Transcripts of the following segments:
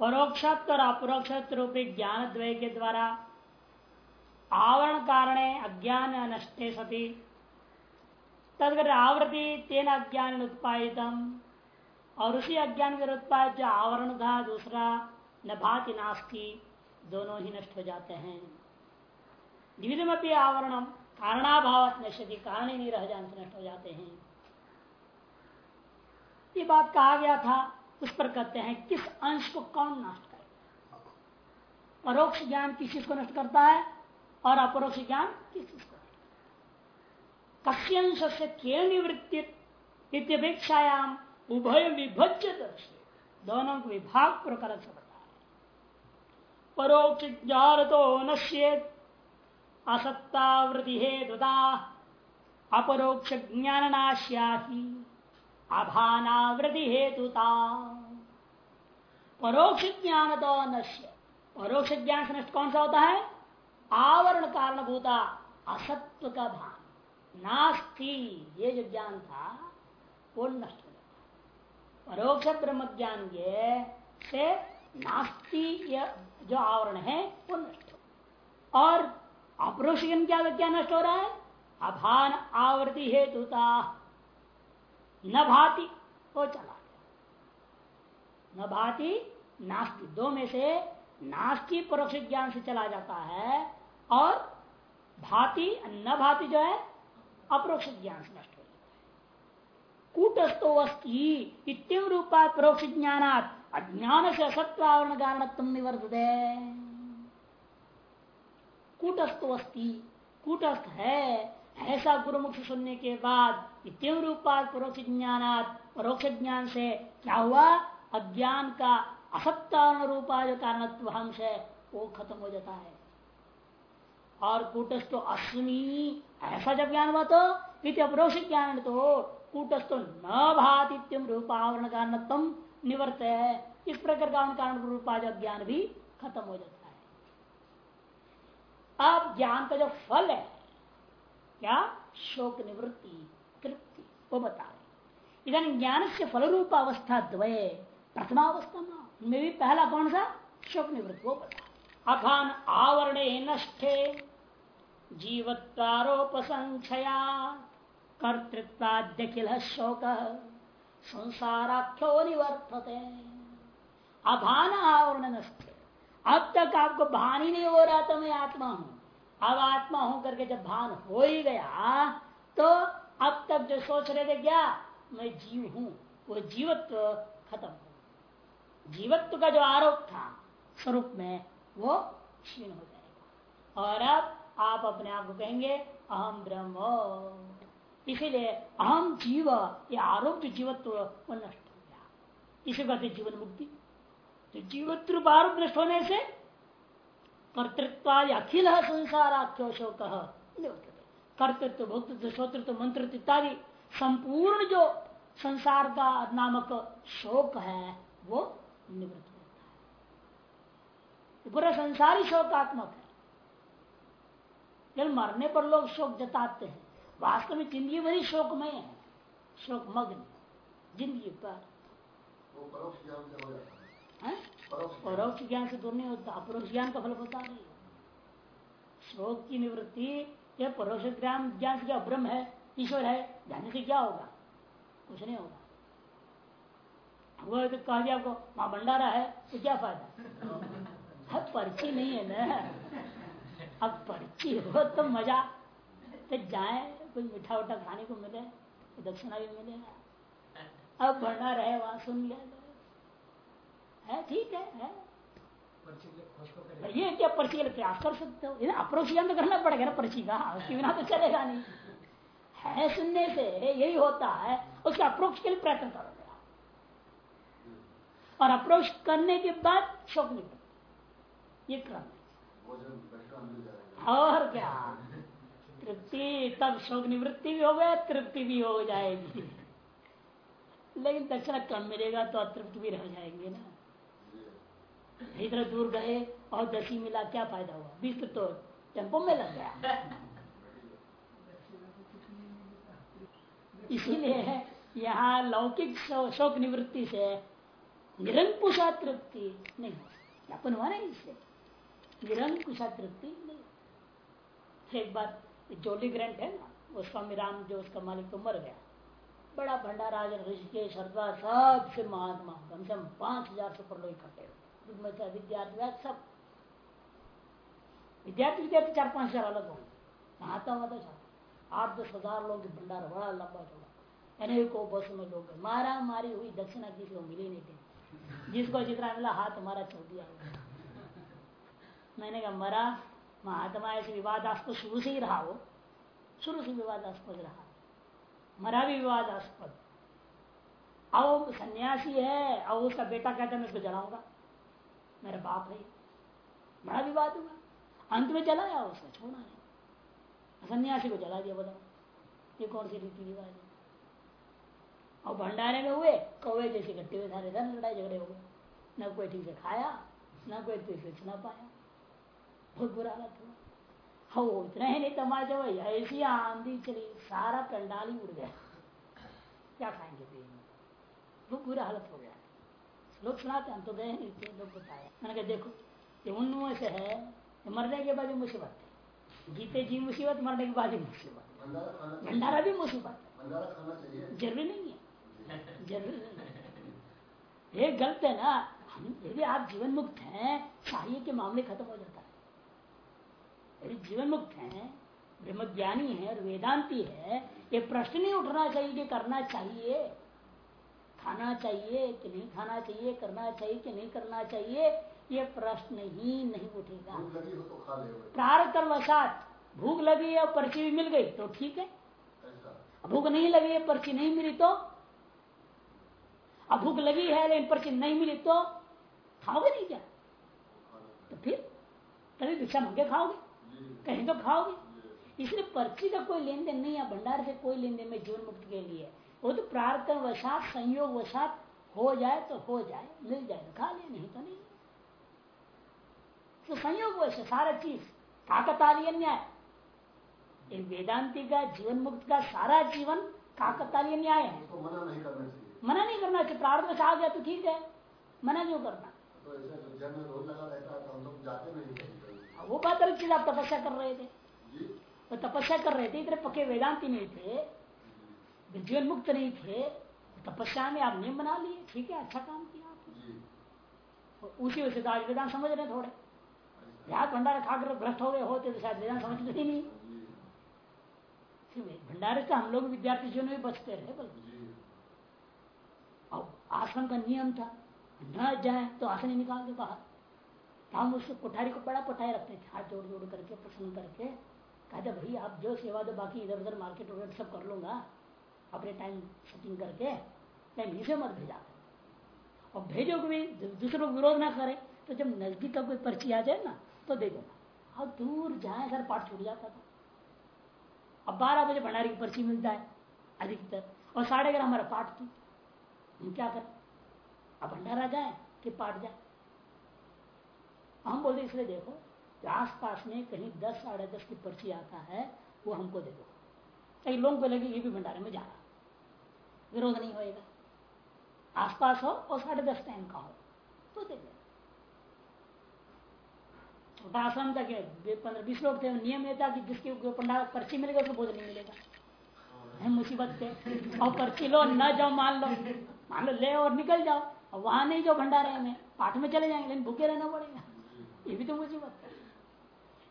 परोक्षत्व और अपरोक्षत्व रूपी ज्ञान द्वय के द्वारा आवरण कारण अज्ञान नष्टे सती। तदगर आवृत्ति तेन अज्ञान उत्पादित और उसी अज्ञान के उत्पादित जो आवरण था दूसरा न भाति नास्ती, दोनों ही नष्ट हो जाते हैं। द्विधमपी आवरणम कारणाभाव नश्यति, कारण ही नहीं रह जाते नष्ट हो जाते हैं। ये बात कहा गया था उस पर कहते हैं, किस अंश को कौन नष्ट करेगा परोक्ष ज्ञान किस चीज़ को नष्ट करता है और अपरोक्ष ज्ञान किस चीज़ को कस्य अंश से के निवृत्ति इत्यपेक्षायाम उभय विभज्य दोनों को विभाग प्रकार से बताया परोक्ष ज्ञान तो नश्येत असत्तावृति हेतुता, अपरोक्ष ज्ञान नाश्या ही अभानावृति हेतुता। परोक्ष ज्ञान तो नश्य परोक्ष ज्ञान से नष्ट कौन सा होता है? आवरण कारण भूता असत्व का भान नास्ति, ये जो ज्ञान था, वो नष्ट हो जाता परोक्ष ब्रह्म ज्ञान ये से नास्ति जो आवरण है, वो नष्ट हो और अपरोक्ष ज्ञान क्या क्या नष्ट हो रहा है? अभान आवृत्ति हेतुता। न भाति, वो चला न भाति, नास्ति। दो में से नास्ति परोक्ष ज्ञान से चला जाता है और भाति, न भाति जो है, अपरोक्ष ज्ञान से नष्ट हो जाता है। कूटस्थो अस्थि इतम रूपा परोक्ष ज्ञान अज्ञान से असत्व आवरण कारण तुम निवर्तते। कूटस्थो अस्थि कूटस्थ है, ऐसा गुरुमुख सुनने के बाद इतम रूपात परोक्ष ज्ञान परोक्ष ज्ञान से क्या हुआ? अज्ञान का असत्तारण रूपा जो कारणत्व अंश है, वो खत्म हो जाता है। और कूटस्थ अश्विनी ऐसा जब ज्ञान हुआ तो अपरोक्ष ज्ञान तो कूटस्थ न भातित्यम रूपावरण कारणत्म निवर्त है। इस प्रकार का कारण रूपा जो ज्ञान भी खत्म हो जाता है। अब ज्ञान का जो फल है, क्या? शोक निवृत्ति, तृप्ति, वो बता रहे इधर ज्ञान से फल रूप अवस्था द्वय। प्रथमावस्था में भी पहला कौन सा? शोक निवृत्ति वो बता अखान आवरणे नष्टे जीवत्वारोप संक्षया कर्तृत्वाद्यखिल शोक, संसाराख्यो निवर्तते। अभान आवरण नष्टे अब तक आपको भान ही नहीं हो रहा था मैं आत्मा हूँ। अब आत्मा हूँ करके जब भान हो ही गया तो अब तक जो सोच रहे थे क्या? मैं जीव हूँ, वो जीवत्व खत्म हो जीवत्व का जो आरोप था, स्वरूप में वो क्षीण हो जाएगा। और अब आप अपने आप को कहेंगे, अहम ब्रह्म। इसीलिए अहम जीव, ये आरोप जो जीवत्व वो नष्ट हो गया। इसे कहते जीवन मुक्ति। तो जीवत्व आरोप नष्ट होने से कर्तृत्व अखिल संसाराख्यो शोक कर्तृत्व, भोक्तृत्व, श्रोतृत्व मंत्र इत्यादि संपूर्ण जो संसार का नामक शोक है, वो निवृत्त होता है। पूरा संसार ही शोकात्मक है। जब मरने पर लोग शोक जताते हैं वास्तव में ज़िंदगी भरी शोकमय है शोक मग्न ज़िंदगी पर। परोक्ष ज्ञान से दूर नहीं होता अपरोक्ष ज्ञान का फल होता नहीं शोक की निवृत्ति यह परोक्ष ज्ञान ज्ञान से क्या ब्रह्म है ईश्वर है जानने से क्या होगा? कुछ नहीं होगा। वो तो कह दिया आपको माँ भंडारा है तो क्या फ़ायदा? अब पर्ची नहीं है ना। अब पर्ची हो तो मज़ा। तो जाए कुछ मीठा उठा खाने को मिले तो दक्षिणा भी मिले। अब भंडारा है वहाँ सुन लिया है ठीक है, है? ये क्या पर्ची के लिए प्रयास कर सकते हो? इन्हें अप्रोक्ष तो करना पड़ेगा ना पर्ची का। उसके बिना तो चलेगा नहीं। है सुनने से यही होता है उसके अप्रोक्ष के लिए प्रयत्न करो। और अप्रोच करने के बाद शोक निवृत्ति ये क्रम और क्या? तृप्ति तब शोक निवृत्ति भी हो गया तृप्ति भी हो जाएगी। लेकिन दक्षिणा कम मिलेगा तो अतृप्त भी रह जाएँगे ना। इधर दूर गए और दसी मिला क्या फ़ायदा हुआ? बीस तो टेंपो में लग गया। इसीलिए यहाँ लौकिक शोक निवृत्ति से निरंकुशा तृप्ति नहीं हो सकती अपन हुआ नहीं इससे। निरंकुशा तृप्ति नहीं एक बार जोली ग्रंथ है ना, वो स्वामी राम जो उसका मालिक तो मर गया। बड़ा भंडारा ऋषिकेश, हरिद्वार सबसे महात्मा, कम से कम पाँच हज़ार से ऊपर लोग इकट्ठे हुए विद्यार्थी सब। विद्यार्थी विद्यार्थी चार पाँच हज़ार अलग होंगे। महात्मा हुआ था आठ दस हज़ार लोग भंडारा, बड़ा लंबा चौड़ा। अनेकों बस में लोग मारा मारी हुई, दक्षिणा किसी को मिली नहीं थी। जिसको जितना मिला हाथ हमारा छोड़ दिया मैंने कहा, मरा, महात्मा ऐसे विवादास्पद शुरू से ही रहा वो। शुरू से विवादास्पद रहा। मरा भी विवादास्पद। अब सन्यासी है, अब उसका बेटा कहता है, मैं उसको जलाऊँगा। मेरा बाप है। बड़ा विवाद हुआ। अंत में जलाया उसने, छोड़ा नहीं। सन्यासी को जला दिया बताओ ये कौन सी रीति रिवाज है? और भंडारे में हुए कौवे जैसे इकट्ठे हुए सारे धन लड़ाई झगड़े हो गए। न कोई ठीक से खाया न कोई ठीक से सुना पाया। बहुत बुरा हालत हुआ। हो इतना ही नहीं तमाचा भाई ऐसी आंधी चली सारा पंडाल ही उड़ गया। क्या खाएँगे बहुत बुरा हालत हो गया। लोग सुनाते हम तो गए नहीं थे लोग बताया मैंने कहा देखो ये उन से है मरने के बाद भी मुसीबत है। जीते जी मुसीबत मरने के बाद ही मुसीबत भंडारा भी मुसीबत ज़रूरी नहीं ज़रूरी ये गलत है ना। हम यदि आप जीवन मुक्त हैं चाहिए के मामले खत्म हो जाता है। यदि जीवन मुक्त है ब्रह्म ज्ञानी है और वेदांती है ये प्रश्न नहीं उठना चाहिए कि करना चाहिए। खाना चाहिए कि नहीं खाना चाहिए करना चाहिए कि नहीं करना चाहिए ये प्रश्न ही नहीं उठेगा। तो प्रारकर्वशात भूख लगी और पर्ची भी मिल गई तो ठीक है। भूख नहीं लगी है पर्ची नहीं मिली तो अब भूख लगी है, लेकिन पर्ची नहीं मिली तो खाओगे नहीं क्या? तो फिर तभी भिक्षा मंगे, खाओगे? कहीं तो खाओगे? इसलिए पर्ची का कोई लेन देन नहीं है, भंडार से कोई लेन देन में जीवन मुक्त के लिए। वो तो प्रार्थना वसात संयोग वसात हो जाए तो हो जाए, मिल जाए तो खा ले, नहीं तो नहीं। तो संयोग वश, सारा चीज़ काकतालीय न्याय वेदांति का, जीवन मुक्त का सारा जीवन काकतालीय न्याय है। तो मना नहीं करना चाहिए। मना नहीं करना चाहिए प्रार्थना से आ गया तो ठीक है। मना क्यों करना? तो ऐसे रोज लगा रहता तो हम लोग जाते नहीं वो बात अलग चीज़ आप तपस्या कर रहे थे। वो तपस्या कर रहे थे इतने पक्के वेदांति नहीं थे जीवन मुक्त नहीं थे तपस्या में आप नियम बना लिए ठीक है अच्छा काम किया आप उसी वजह से तो आज वेदांत समझ रहे थोड़े। याद भंडारा खाकर भ्रष्ट हो गए होते तो शायद वेदांत समझते ही नहीं। भंडारे से हम लोग विद्यार्थी जीवन में बचते रहे बल्कि अब आश्रम का नियम था, न जाए तो आसन निकाल के बाहर। हम उस कोठारी को बड़ा पटाए रखते थे, हाथ जोड़ जोड़ करके, प्रसन्न करके। कहते, भाई, आप जो सेवा दो बाकी इधर उधर मार्केट वगैरह सब कर लूँगा, अपने टाइम सेटिंग करके टाइम से मत भेजा और भेजो भी दूसरे को विरोध ना करे तो जब नज़दीक का कोई पर्ची आ जाए ना तो दे देना और दूर जाए सर पाठ छूट जाता था अब बारह बजे भंडारी की पर्ची मिलता है अधिकतर, और साढ़े ग्यारह हमारा पाठ थी। हम क्या करें? अब भंडारा जाए कि पाट जाए हम बोलते इसलिए देखो आस पास में कहीं दस साढ़े दस की पर्ची आता है, वो हमको दे दो। कई लोगों को लगे, ये भी भंडारे में जा रहा। विरोध नहीं होएगा। आसपास हो और साढ़े दस टाइम का हो तो दे दे। छोटा आश्रम था कि पंद्रह बीस लोग थे नियम ये था कि जिसके पंडाल पर्ची मिलेगा, उसको भोजन नहीं मिलेगा। मुसीबत थे। और पर्ची लो, न जाओ, मान लो। मान लो ले और निकल जाओ। और वहाँ नहीं जो भंडारे में पाठ में चले जाएँगे लेकिन भूखे रहना पड़ेगा। ये भी तो मुझे है।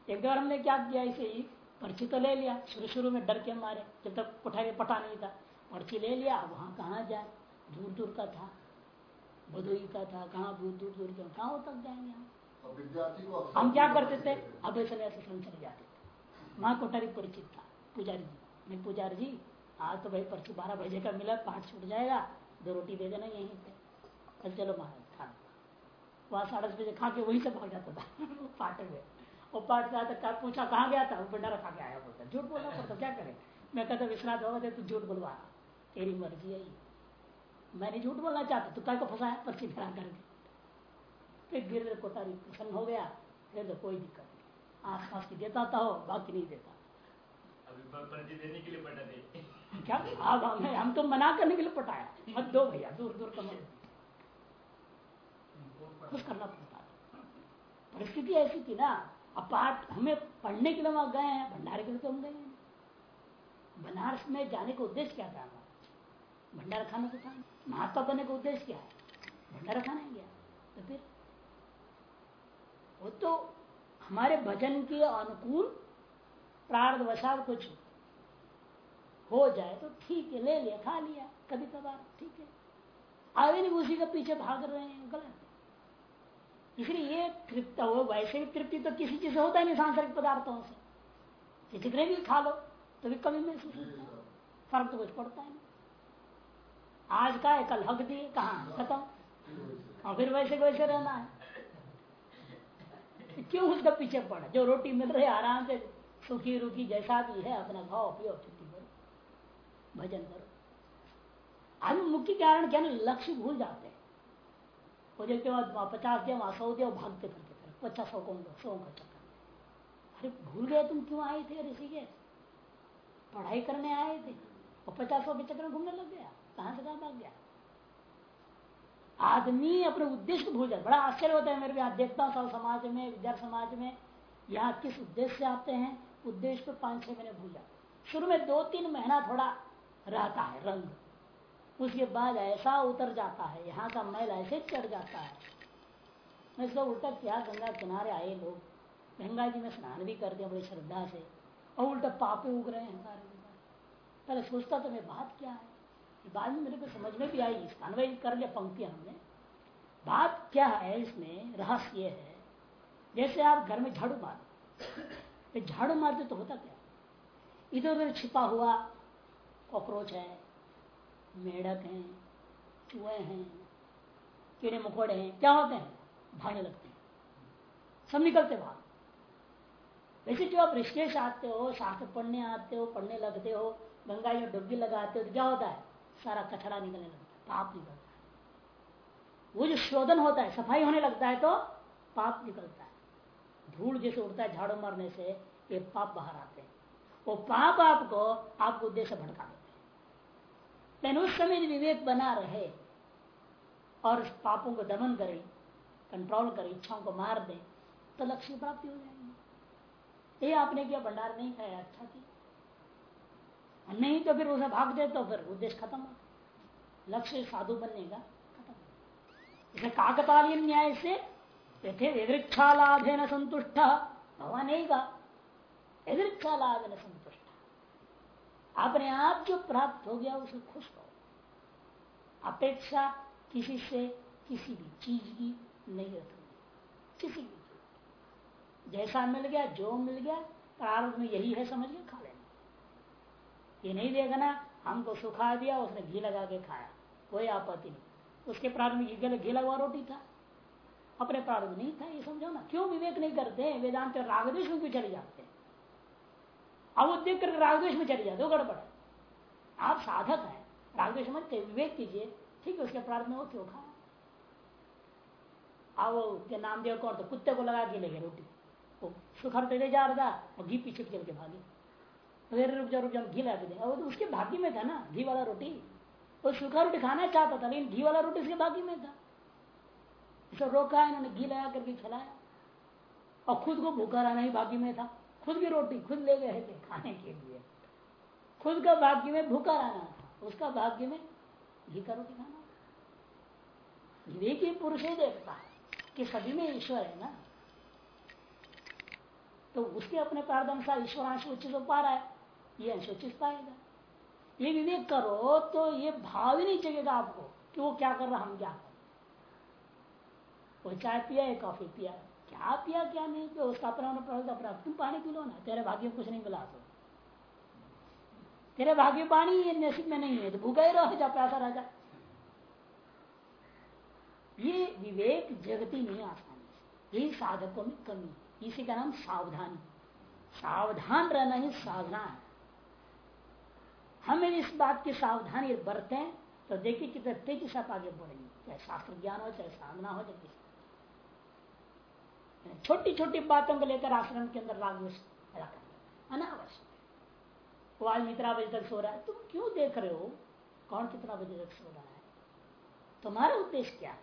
एक बार हमने क्या किया इसे ही पर्ची तो ले लिया। शुरू शुरू में डर के मारे जब तक पठा के पटा नहीं था। पर्ची ले लिया वहाँ कहाँ जाए? दूर दूर का था भदोई का था कहाँ दूर दूर दूर का कहाँ तक जाएँगे हम। हम क्या करते थे? अब ऐसे ऐसे चले जाते थे। वहाँ कोठारी परिचित था पुजारी जी। मैं पुजारी जी आज तो भाई पर्ची बारह बजे का मिला पाठ छूट जाएगा। दो रोटी दे देना, यहीं पे। चलो महाराज वहाँ साढ़े बजे खा के वहीं से भाग जाता था। पाटे में। और पाठ से आता पूछा, कहाँ गया था? भंडारा खा के आया बोलता, झूठ बोलना पड़ता, क्या करे? मैं कहता विश्रांत होगा तो झूठ बोलवा तेरी मर्ज़ी आई मैंने झूठ बोलना चाहता तो क्या को फंसाया पर्ची फिरा करके। फिर धीरे कोटारी प्रसन्न हो गया। फिर तो कोई दिक्कत नहीं। आस पास की देता था हो बाकी नहीं देता पर्ची देने के लिए पटा दे। क्या अब हम, हम तो मना करने के लिए पटाया। मत दो भैया दूर दूर का मत खुश करना पड़ता परिस्थिति ऐसी थी ना पाठ हमें पढ़ने के लिए वहाँ गए हैं भंडारे के लिए तो हम गए हैं। बनारस में जाने का उद्देश्य क्या था? हमारा भंडारा खाने को था। महात्मा बनने का उद्देश्य क्या है? भंडारा खाने गया तो फिर? वो तो हमारे भजन के अनुकूल प्रार्थ वसाव कुछ हो जाए तो ठीक है, ले लिया, खा लिया, कभी कभार, ठीक है। आगे नहीं, उसी के पीछे भाग रहे हैं, गलत इसलिए ये तृप्त हो, वैसे भी तृप्ति तो किसी चीज़ से होता नहीं, सांसारिक पदार्थों से। जितने भी खा लो तो भी कभी महसूस होता है। फ़र्क तो कुछ पड़ता है आज का है, कल हक दिए, कहा? खत्म। और फिर वैसे वैसे रहना है। क्यों उसका पीछे पड़ा? जो रोटी मिल रही आराम से सुखी रुखी जैसा भी है, अपना खाओ, पियो भजन करो। आज मुख्य कारण क्या ना, लक्ष्य भूल जाते हैं। वो देखते बाद पचास दिया वहाँ सौ दिया भागते फिरते फिर पचास सौ कौन दो सौ का चक्कर। अरे भूल गए तुम क्यों आए थे ऋषिकेश? पढ़ाई करने आए थे, और पचास सौ के चक्कर घूमने लग गया। कहाँ से कहा भाग गया? आदमी अपने उद्देश्य भूल जाए बड़ा आश्चर्य होता है मेरे भी देखता हूँ सब समाज में विद्यार्थी समाज में, यहाँ किस उद्देश्य से आते हैं? उद्देश्य को पाँच छह महीने भूल जाते शुरू में दो तीन महीना थोड़ा रहता है रंग। उसके बाद ऐसा उतर जाता है, यहाँ का मैल ऐसे चढ़ जाता है। मैं इसका उल्टा क्या, गंगा किनारे आए लोग। गंगा जी में स्नान भी करते हैं बड़ी श्रद्धा से। और उल्टा पापे उग रहे हैं सारे पहले सोचता तो मैं बात क्या है? बाद में मेरे को समझ में भी आई। अन्वय कर लिया पंक्तियाँ हमने। बात क्या है इसमें? रहस्य है। जैसे आप घर में झाड़ू मार। झाड़ू मारते तो होता क्या? इधर उधर छिपा हुआ कॉकरोच है, मेढक है, चूहे हैं, कीड़े मकोड़े हैं, क्या होते हैं? भागने लगते हैं। सब निकलते भाग वैसे जो आप ऋषिकेश आते हो शास्त्र पढ़ने आते हो, पढ़ने लगते हो, गंगा जी डुबकी लगाते हो तो क्या होता है? सारा कचरा निकलने लगता है, पाप निकलता है। वो जो शोधन होता है, सफ़ाई होने लगता है तो पाप निकलता है। धूल जैसे उड़ता है झाड़ू मारने से, ये पाप बाहर आते हैं। वो पाप आपको आपको उद्देश्य भड़का देते हैं। लेकिन उस समय विवेक बना रहे और पापों को दमन करे कंट्रोल करे, इच्छाओं को मार दे तो लक्ष्य प्राप्ति हो जाएगी। ये आपने किया, भंडार नहीं खाया अच्छा किया। नहीं तो फिर उसे भाग दे तो फिर उद्देश्य खत्म हो। लक्ष्य साधु बनने का खत्म इसे काकतालीय न्याय से यथे लाभ न संतुष्ट, भगवान नहीं कहा लाभ न संतुष्ट। अपने आप जो प्राप्त हो गया, उसे खुश करो अपेक्षा किसी से किसी भी चीज़ की नहीं रखनी किसी भी जैसा मिल गया, जो मिल गया प्रारंभ में यही है, समझ गया खा लेना। ये नहीं देखना हमको सुखा दिया, उसने घी लगा के खाया। कोई आपत्ति नहीं। उसके प्रारंभ में घी लगा रोटी था। अपने प्रारंभ नहीं था, ये समझो ना। क्यों विवेक नहीं करते? वेदांत रागदेश में क्यों चले जाते हैं? अब वो देख करके रागदेश में चले जाते हो गड़बड़ आप साधक हैं रागदेश में विवेक कीजिए, ठीक है, उसके प्रारंभ में वो क्यों खा? अब वो नाम दिया कौन तो कुत्ते को लगा के ले गए रोटी। वो सुखर दे जा रहा था, और घी पीछे चल के भागे। फिर रुक जा रुक जा घी ला के वो तो उसके भाग्य में था ना, घी वाला रोटी। वो सूखा रोटी खाना चाहता था, लेकिन घी वाला रोटी उसके भाग्य में था। इसे रोका, इन्होंने घी लगा करके खिलाया। और खुद को भूखा रहना ही भाग्य में था। खुद की रोटी खुद ले गए थे खाने के लिए। खुद का भाग्य में भूखा रहना था उसका भाग्य में घी का रोटी खाना। विवेक ही पुरुष ही देखता है कि सभी में ईश्वर है ना। तो उसके अपने प्रार्थना ईश्वरांश उचित हो पा रहा है, ये अंशोचित पाएगा। ये विवेक करो तो ये भाव ही नहीं चलेगा आपको कि वो क्या कर रहा हम क्या कर। वो चाय पिया है कॉफ़ी पिया? क्या पिया, क्या नहीं पिया उसका अपना अपना तुम पानी पी लो ना, तेरे भाग्य में कुछ नहीं मिला तो। तेरे भाग्य पानी ये नसीब में नहीं है तो भूखा ही रहो जा, प्यासा रह जा। ये विवेक जगती नहीं आसानी यही साधकों में कमी इसी का नाम सावधानी। सावधान रहना ही साधना है। हमें इस बात की सावधानी बरतें तो देखिए कितने तेज़ी से आगे बढ़ेंगे। चाहे शास्त्र ज्ञान हो, चाहे साधना हो, चाहे किसी छोटी छोटी बातों को लेकर आश्रम के अंदर राग अनावश्यक। वो आज इतना बजे तक सो रहा है। तुम क्यों देख रहे हो? कौन कितना बजे तक सो रहा है? तुम्हारा उद्देश्य क्या है?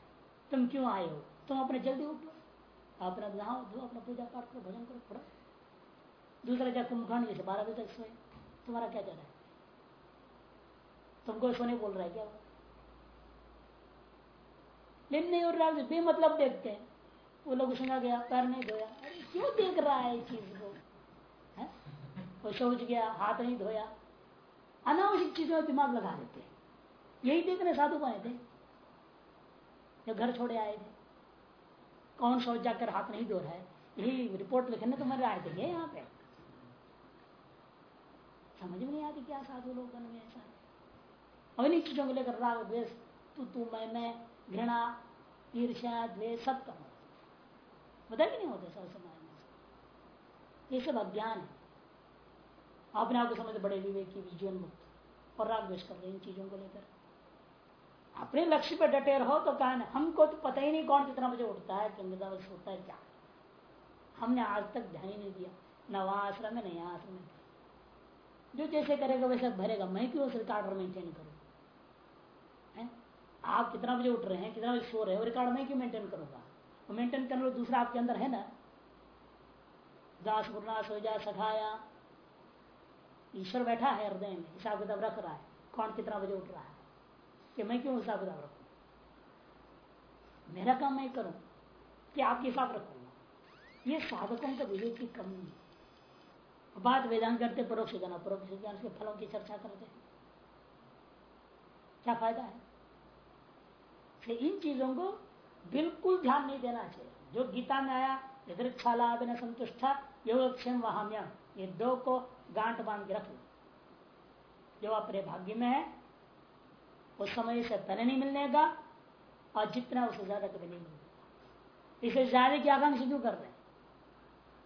तुम क्यों आए हो? तुम अपने जल्दी उठो। अपना नहाओ, धो, अपना पूजा पाठ करो, भजन करो, पढ़ो। दूसरा क्या कुंभकर्ण जैसे बारह बजे तक सोए? तुम्हारा क्या जाना है? तुमको सोने बोल रहा है क्या लेकिन नहीं उठ रहा बेमतलब देखते हैं। वो लोग सुना गया पैर नहीं धोया। अरे, क्यों देख रहा है चीज़ को है? वो सोच गया, हाथ नहीं धोया। अनावश्यक चीज़ों में दिमाग लगा देते यही देखने साधु बने थे? जो घर छोड़े आए थे। कौन सोच जाकर हाथ नहीं धो रहा है? यही रिपोर्ट लिखने तो मैंने आए थे यहाँ पे। समझ में नहीं आती क्या साधु लोग गए ऐसा? और इन्हीं चीज़ों को लेकर राग, द्वेष तू तू मैं मैं घृणा, ईर्ष्या, द्वेष, सब कम बता कि नहीं होते सब समाज में। ये सब अज्ञान है। अपने आप को समझ बड़े विवेकी जीवन मुक्त और राग द्वेष कर रहे इन चीज़ों को लेकर। अपने लक्ष्य पे डटे रहो तो कहा हमको तो पता ही नहीं कौन कितना बजे उठता है, कितना बजे सोता है, क्या। हमने आज तक ध्यान ही नहीं दिया, न वहाँ आश्रम है, न यहाँ आश्रम में जो जैसे करेगा वैसे भरेगा, मैं क्यों रिकॉर्ड मेंटेन करूँ? आप कितना बजे उठ रहे हैं, कितना बजे सो रहे हैं रिकॉर्ड मैं क्यों मेंटेन करूँगा? वो मेंटेन करने दूसरा आपके अंदर है ना? दास गुरुना सो जा, सखाया। ईश्वर बैठा है हृदय में, हिसाब किताब रख रहा है। कौन कितना बजे उठ रहा है? कि मैं क्यों हिसाब किताब रखू? मेरा काम मैं करूँ कि आपके हिसाब रखूँगा ये साधकों का विवेक की कमी है। बात वेदांत करते, परोक्ष ज्ञान अपरोक्ष ज्ञान के फलों की चर्चा करते। हैं क्या फ़ायदा है? इन चीज़ों को बिल्कुल ध्यान नहीं देना चाहिए। जो गीता में आया यदृक्षाला बिना संतुष्टा, योगक्षेम वहाँ ये दो को गांठ बाँध के रख लो। जो अपने भाग्य में है, उस समय से पहले नहीं मिलने का, और जितना उससे ज़्यादा कभी नहीं मिलेगा इसे ज़्यादा की आकांक्षा क्यों कर रहे हैं?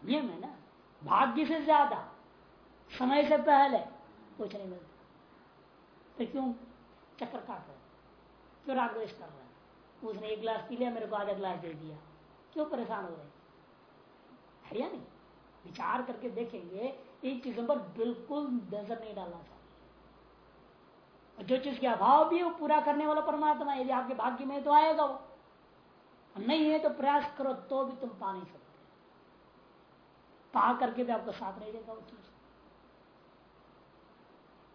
नियम है ना? भाग्य से ज़्यादा, समय से पहले कुछ नहीं मिलता। तो क्यों? चक्कर काट रहे क्यों रागवेश कर रहे उसने एक गिलास पी लिया, मेरे को आधा गिलास दे दिया। क्यों परेशान हो रहे है? या नहीं? विचार करके देखेंगे इन चीज़ों पर बिल्कुल नज़र नहीं डालना चाहिए जो चीज़ के अभाव भी वो पूरा करने वाला परमात्मा यदि आपके भाग्य में तो आएगा वो। नहीं है तो प्रयास करो तो भी तुम पा नहीं सकते। पा करके भी आपको साथ नहीं देगा वो चीज़।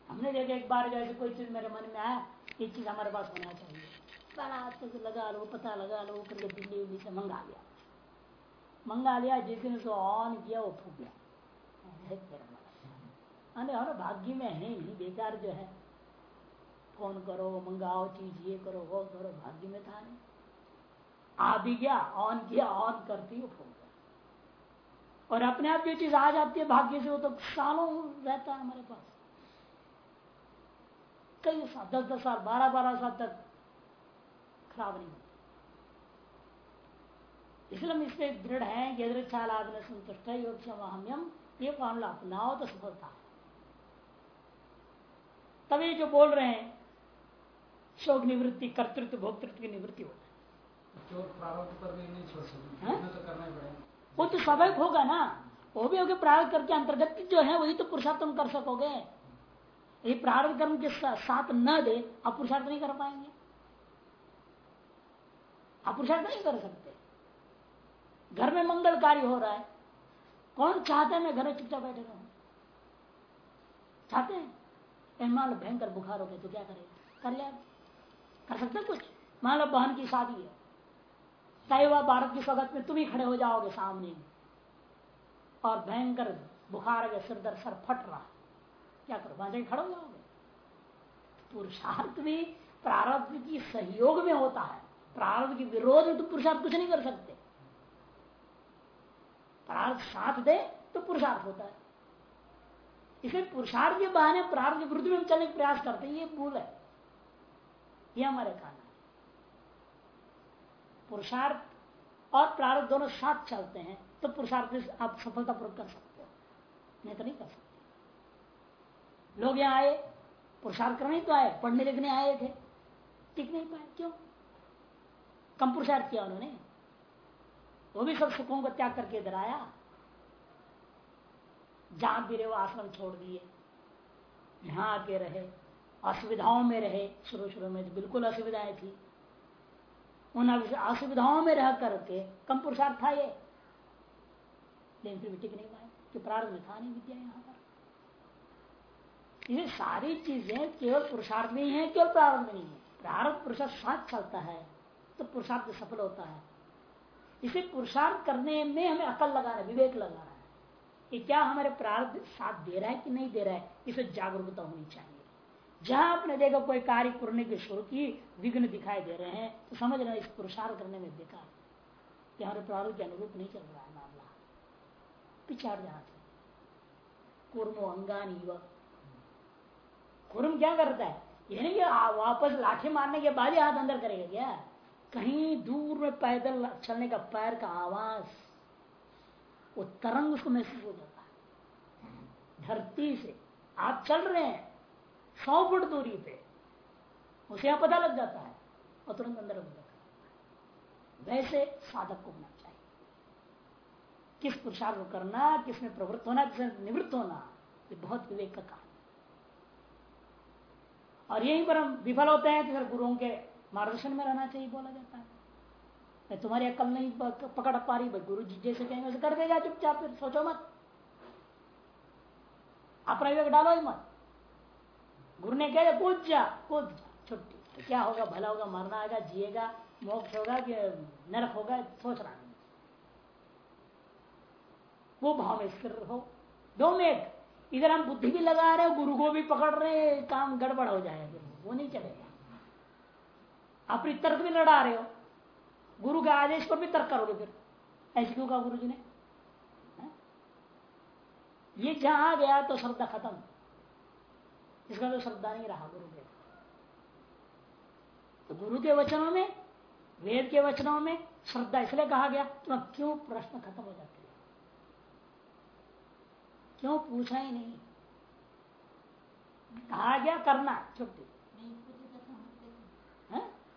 हमने देखा एक बार जैसे कोई चीज़ मेरे मन में आया, ये चीज़ हमारे पास होना चाहिए। बड़ा से लगा लो, पता लगा लो करके दिल्ली उल्ली से मंगा लिया। मंगा लिया, जिस दिन उसको ऑन किया, वो फूक गया। अरे हमारे भाग्य में है नहीं बेकार जो है। फ़ोन करो, मंगाओ चीज़, ये करो, वो करो, भाग्य में था नहीं। आ भी गया, ऑन किया, ऑन करती, वो फूक और अपने आप जो चीज़ आ जाती है भाग्य से, वो तो सालों रहता है हमारे पास। कई साल, दस दस साल, बारह बारह साल तक खराब नहीं होती इसलिए हम इससे दृढ़ है यदृच्छालादन संतुष्ट है योग क्षमाम्यम ये फॉर्मूला अपनाओ तो सफलता है। तभी जो बोल रहे हैं शोक निवृत्ति कर्तृत्व भोक्तृत्व की निवृत्ति होता है। हाँ? तो करना वो तो स्वाभाविक होगा ना। वो भी होगा प्रारंभ करके अंतर्गत जो है वही तो पुरुषार्थ तुम कर सकोगे। ये प्रारंभ कर्म के साथ न दे आप पुरुषार्थ नहीं कर पाएँगे। आप पुरुषार्थ नहीं कर सकते। घर में मंगल कार्य हो रहा है। कौन चाहता है मैं घर में चुपचाप बैठे रहूँ? चाहते हैं? मान लो भयंकर बुखार हो गया तो क्या करेगा कर लिया कर सकते कुछ? मान लो बहन की शादी है। तय हुआ भारत की स्वागत में तुम ही खड़े हो जाओगे सामने। और भयंकर बुखार के सिर दर सर फट रहा क्या करो? वहाँ खड़े हो जाओगे? पुरुषार्थ भी प्रारब्ध की सहयोग में होता है। प्रारब्ध के विरोध में तो पुरुषार्थ कुछ नहीं कर सकते। प्रार्थ साथ दे तो पुरुषार्थ होता है। इसे पुरुषार्थ के बहाने प्रार्थ के विरुद्ध में चलने प्रयास करते हैं, ये भूल है। ये हमारे कारण पुरुषार्थ और प्रारब्ध दोनों साथ चलते हैं तो पुरुषार्थ आप सफलतापूर्वक कर सकते हो। नहीं तो नहीं कर सकते। लोग यहाँ आए, पुरुषार्थ करने तो आए, पढ़ने लिखने आए थे, टिक नहीं पाए, क्यों? कम पुरुषार्थ किया उन्होंने। वो भी सब सुखों को त्याग करके इधर आया। जहाँ भी रहे वो आश्रम छोड़ दिए। यहाँ आके रहे। असुविधाओं में रहे। शुरू शुरू में तो बिल्कुल असुविधाएँ थी। उन असुविधाओं में रह करके कम पुरुषार्थ था ये। लेकिन फिर भी टिक नहीं पाए। कि प्रारंभ में था नहीं विद्या यहाँ पर। ये सारी चीज़ें केवल पुरुषार्थ नहीं है केवल प्रारंभ नहीं है। प्रारंभ पुरुषार्थ साथ चलता है। तो पुरुषार्थ सफल होता है। इसे पुरुषार्थ करने में हमें अकल लगाना है, विवेक लगाना है। कि क्या हमारे प्रार्थ साथ दे रहा है कि नहीं दे रहा है, इसे जागरूकता होनी चाहिए। जहाँ आपने देखा कोई कार्य करने के शुरू की, विघ्न दिखाई दे रहे हैं तो समझ रहे इस पुरुषार्थ करने में बेकार कि हमारे प्रारूप के अनुरूप नहीं चल रहा है मामला। पिछाड़ जहाँ से? कुर्मो अंगानी व कुर्म क्या करता है? ये नहीं कि वापस लाठी मारने के बाद ही हाथ अंदर करेगा क्या? कहीं दूर में पैदल चलने का पैर का आवाज़, वो तरंग उसको महसूस हो जाता है। धरती से आप चल रहे हैं, सौ फुट दूरी पे, उसे यहाँ पता लग जाता है, और तुरंत अंदर हो जाता है। वैसे साधक को होना चाहिए। किस पुरुषार्थ को करना किसमें प्रवृत्त होना किसमें निवृत्त होना, ये बहुत विवेक का काम और यहीं पर हम विफल होते हैं तो फिर गुरुओं के मार्गदर्शन में रहना चाहिए बोला जाता है। तुम्हारी अकल नहीं पकड़ पा रही गुरु जी जैसे कहेंगे कर देगा चुपचाप, फिर सोचो मत। अपना विवेक डालो ही मत। गुरु ने कह, कूद जा कूद जा, छुट्टी। तो क्या होगा, भला होगा, मरना आएगा, जिएगा, मोक्ष होगा कि नरक होगा, सोच रहा नहीं। वो भाव में स्थिर रहो। दो में इधर हम बुद्धि भी लगा रहे हो, गुरु को भी पकड़ रहे काम गड़बड़ हो जाएगा। वो नहीं चलेगा। अपनी तर्क भी लड़ा रहे हो। गुरु के आदेश पर भी तर्क करोगे फिर। ऐसे क्यों कहा गुरु जी ने ये जहाँ गया तो श्रद्धा खत्म। इसका तो श्रद्धा नहीं रहा गुरु के। तो गुरु के वचनों में, वेद के वचनों में श्रद्धा इसलिए कहा गया तो क्यों प्रश्न खत्म हो जाते हैं? क्यों पूछा ही नहीं? कहा गया करना, छुट्टी।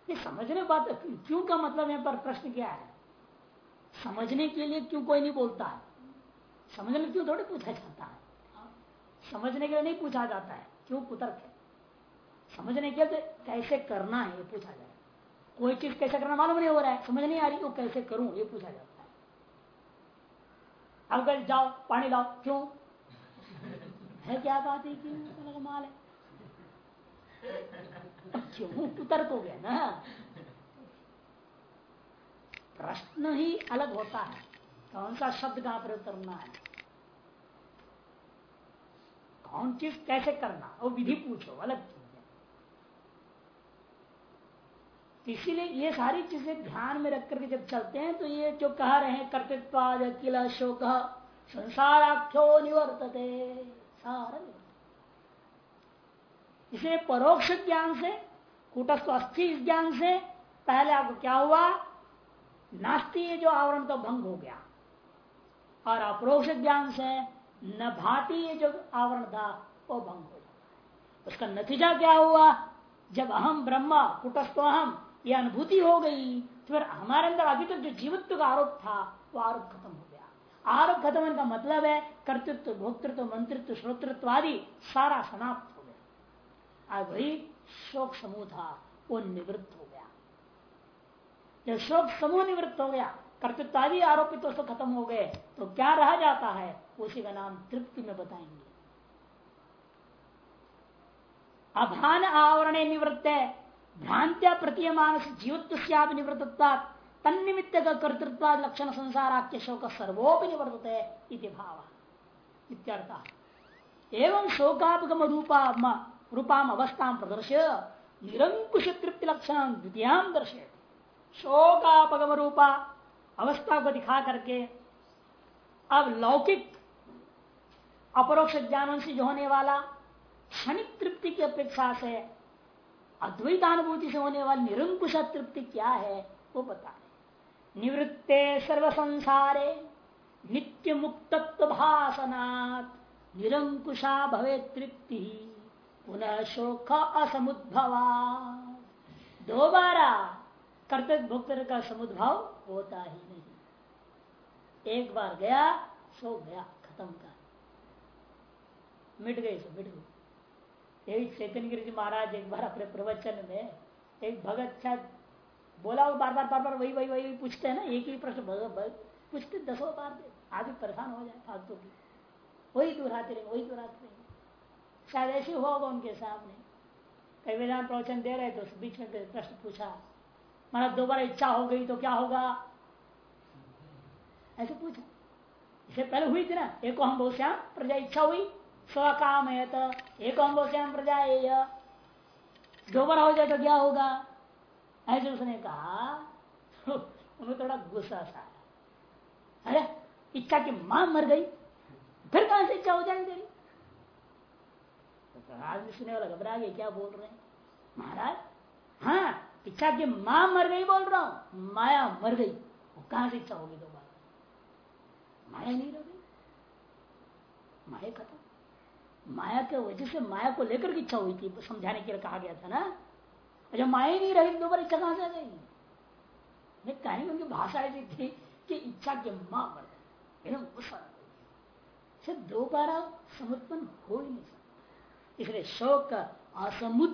ये समझने बात क्यों का मतलब यहाँ पर प्रश्न क्या है? समझने के लिए क्यों कोई नहीं बोलता है? समझने क्यों थोड़ी पूछा जाता है। समझने के लिए नहीं पूछा जाता है, क्यों कुतर्क है? समझने के लिए कैसे करना है, ये पूछा जाए। कोई चीज़ कैसे करना मालूम नहीं हो रहा है। समझ नहीं आ रही तो कैसे करूँ, ये पूछा जाता है। अब कल जाओ, पानी लाओ, क्यों? है क्या बात है क्यों माल है। क्यों? कुतर्क हो गया ना। प्रश्न ही अलग होता है। कौन सा शब्द कहाँ प्रयोग करना है? कौन चीज़ कैसे करना? वो विधि पूछो, अलग चीज़ है। इसीलिए ये सारी चीज़ें ध्यान में रख करके जब चलते हैं तो ये जो कह रहे हैं, कर्तृत्वाद अकिल शोक संसाराख्यो निवर्तते सारा इसे परोक्ष ज्ञान से, कूटस्थ अस्थि ज्ञान से, पहले आपको क्या हुआ? नास्ती जो आवरण तो भंग हो गया। और अप्रोक्ष ज्ञान से, न भाती जो आवरण था, वो भंग हो है। उसका नतीजा क्या हुआ? जब अहम ब्रह्म, कुटस्थ अहम ये अनुभूति हो गई तो फिर हमारे अंदर अभी तक तो जो जीवित्व का आरोप था, वो आरोप खत्म हो गया। आरोप खत्म का मतलब है, कर्तृत्व, भोक्तृत्व, मंत्रित्व, श्रोतृत्व आदि सारा समाप्त गया अब वही शोक समूह था, वो निवृत्त हो गया। जब शोक समूह निवृत्त हो गया कर्तृत्व आदि आरोपित तो खत्म हो गए तो क्या रह जाता है? उसी का नाम तृप्ति में बताएँगे। अभान आवरण निवृत्त है भ्रांत्या प्रतीयमान जीवत्व से निवृत्त तन्निमित्त का कर्तृत्व लक्षण संसार संसाराख्य शोक सर्वोपि निवर्तत है भाव। इत्यर्थ। एवं शोकापगम रूपा रूपाम अवस्था प्रदर्श निरंकुश तृप्ति लक्षण द्वितीय दर्शे शोकापगम रूपा अवस्था को दिखा करके अब लौकिक अपरोक्ष ज्ञान से जो होने वाला क्षणिक तृप्ति की अपेक्षा से, अद्वैतानुभूति से होने वाली निरंकुश तृप्ति क्या है, वो बता निवृत्ते सर्व संसारे नित्य मुक्तत्व भाषणात् निरंकुशा भवे तृप्ति। पुनः शोक असमुद्भवा दोबारा कर्तव्य भुक्त का समुद्भव होता ही नहीं। एक बार गया, सो गया, खत्म का मिट गए सो मिट गए यही चैतन्य गिरी जी महाराज एक बार अपने प्रवचन में एक भगत शायद बोला, वो बार बार बार बार वही वही वही वही पूछते हैं ना, एक ही प्रश्न पूछते दसों बार आदमी परेशान हो जाए फालतू की। वही दोहराते रहे, वही दोहराते रहे? शायद ऐसे होगा उनके सामने। कई वेदांत प्रवचन दे रहे तो उस बीच में प्रश्न पूछा मतलब दोबारा इच्छा हो गई तो क्या होगा? ऐसे पूछा। इसे पहले हुई थी ना, एक हम बहुत श्याम प्रजा इच्छा हुई स्व काम है तो एक हम बहुत श्याम प्रजा दोबारा हो जाए तो क्या होगा? ऐसे उसने कहा, उन्हें थोड़ा गुस्सा सा अरे, इच्छा की माँ मर गई, फिर कहाँ से इच्छा हो जाएगी तेरी? तो आज सुने वाला घबरा गए, क्या बोल रहे हैं? महाराज हाँ इच्छा की माँ मर गई बोल रहा हूँ। माया मर गई। वो कहाँ से इच्छा होगी दोबारा? माया नहीं रह गई। माया खत्म। माया के वजह से माया को लेकर की इच्छा हुई थी समझाने के लिए कहा गया था ना? जब माया नहीं रही दोबारा इच्छा कहाँ से आ गई? कहानी उनकी भाषा ऐसी थी कि इच्छा की माँ मर गई। एकदम गुस्सा दोबारा समुत्पन्न हो ही नहीं सकता। इसलिए शोक असमुद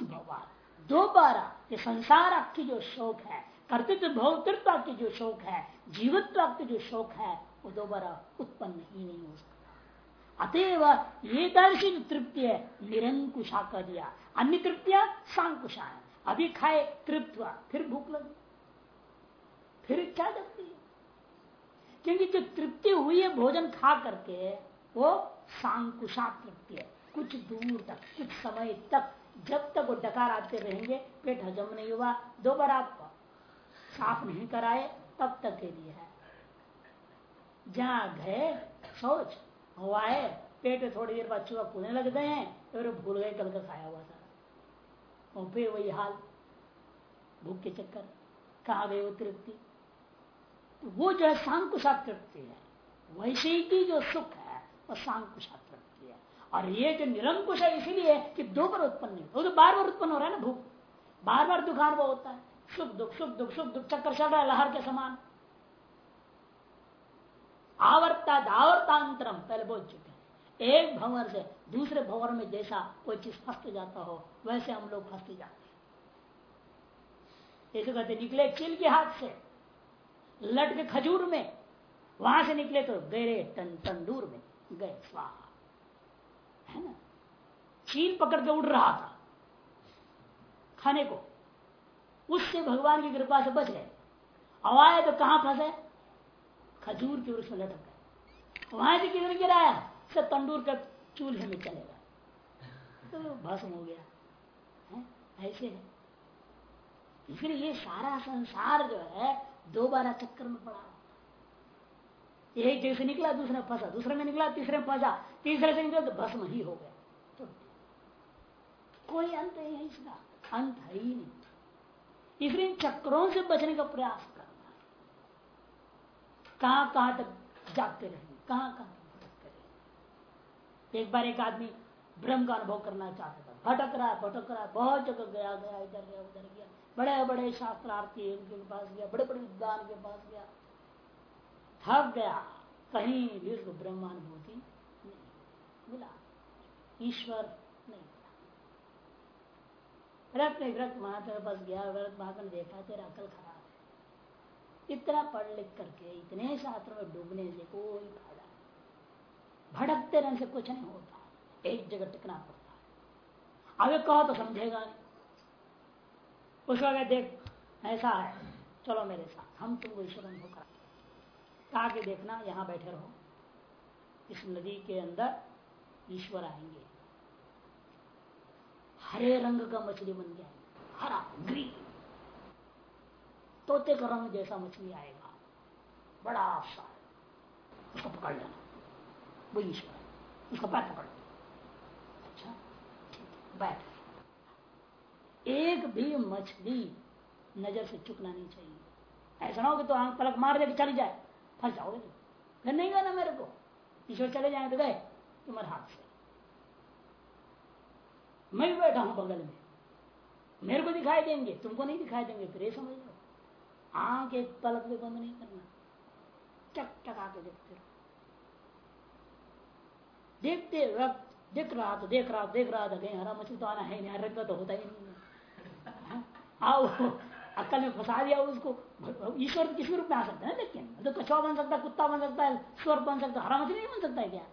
दोबारा ये संसार की जो शोक है, कर्तृत्व भौतृत्व की जो शोक है, जीवत्व की जो शोक है, वो दोबारा उत्पन्न ही नहीं हो सकता। अतएव ये दर्शी जो तृप्ति है, निरंकुशा कर दिया। अन्य तृप्तियाँ सांकुशा है। अभी खाए तृप्त फिर भूख लगी। फिर क्या जगती है? क्योंकि जो तृप्ति हुई है भोजन खा करके, वो सांकुशा तृप्ति है। कुछ दूर तक, कुछ समय तक जब तक वो डकार आते रहेंगे, पेट हजम नहीं हुआ, दोबारा आप साफ़ नहीं कराए, तब तक के लिए है। जहाँ गए, सोच हुआ है, पेट में थोड़ी देर बाद चूहा कूदने लग गए हैं तो फिर भूल गए, कल का खाया हुआ था। और फिर वही हाल, भूख के चक्कर, कहा गए वो तृप्ति? तो वो जो है सांकुशा तृप्ति है। वैसे ही जो सुख है, वो सांकुशा और ये जो निरंकुश है, इसीलिए कि दो बार उत्पन्न नहीं तो बार बार उत्पन्न हो रहा है ना भूख। बार बार दुखान वो होता है। सुख दुख सुख दुख सुख दुख, चक्कर चल रहा है लहर के समान। आवर्ता आवर्तांतरम पहले बोल चुके हैं। एक भंवर से दूसरे भंवर में जैसा कोई चीज़ फंसते जाता हो, वैसे हम लोग फंसते जाते हैं। कहते, निकले चिल के हाथ से, लटके खजूर में, वहाँ से निकले तो गहरे टन तंदूर में, गए, स्वाहा। है ना? चील पकड़ के उड़ रहा था खाने को। उससे भगवान की कृपा से बच गए। अब आए तो कहाँ फंसे? खजूर के वृक्ष में लटक गए। वहाँ से किधर गिराया? सब तंदूर का चूल्हे में चलेगा तो भस्म हो गया। है? ऐसे है। इसलिए ये सारा संसार जो है दोबारा चक्कर में पड़ा। एक जैसे निकला, दूसरे फंसा, दूसरे में निकला, तीसरे में फंसा, तीसरे से निकला तो भस्म ही हो गया। तो कोई अंत नहीं है इसका अंत है ही नहीं। इसलिए चक्रों से बचने का प्रयास करना। कहाँ कहाँ तक जागते रहेंगे? कहाँ कहाँ एक बार एक आदमी भ्रम का अनुभव करना चाहता था। भटक रहा है, भटक रहा है, बहुत जगह गया गया, इधर गया, उधर गया। बड़े बड़े शास्त्रार्थी उनके पास गया बड़े बड़े विद्वान के पास गया। थक गया। कहीं भी उसको ब्रह्मानुभूति नहीं मिला। ईश्वर नहीं मिला। रक्त विरक्त महात्मा पास गया, व्रत महात्मा देखा, तेरा अकल खराब है। इतना पढ़ लिख करके, इतने शास्त्रों में डूबने से कोई फ़ायदा नहीं। भटकते रहने से कुछ नहीं होता। एक जगह टिकना पड़ता है। अगर कहो तो समझेगा नहीं। उसको देख, ऐसा है। चलो मेरे साथ, हम तुमको ईश्वर अनुभव करा। कहा देखना, यहाँ बैठे रहो। इस नदी के अंदर ईश्वर आएँगे। हरे रंग का मछली बन गया। हरा, ग्रीन। तोते का रंग जैसा मछली आएगा। बड़ा आशा उसको पकड़ लेना। वो ईश्वर उसका पैर पकड़ अच्छा ठीक बैठ। एक भी मछली नज़र से चुकना नहीं चाहिए। ऐसा ना हो कि तो आँख पलक मार दे चली जाए। फंस जाओगे फिर नहीं गया ना मेरे को ईश्वर चले जाए तो गए तुम्हारे हाथ से मैं भी बैठा हूँ बगल में मेरे को दिखाई देंगे तुमको नहीं दिखाई देंगे फिर ये समझ लो आँख एक पलक भी बंद नहीं करना चक चक आके देखते रहो देखते वक्त देख रहा तो देख रहा देख रहा था कहीं हरा मछली तो आना है नहीं हरा तो होता ही नहीं? आओ अक्कल में फंसा दिया उसको। ईश्वर किसी रूप में आ सकता है लेकिन। तो कछुआ बन सकता है, कुत्ता बन सकता है स्वर बन सकता है, हरा मछली नहीं बन सकता है क्या?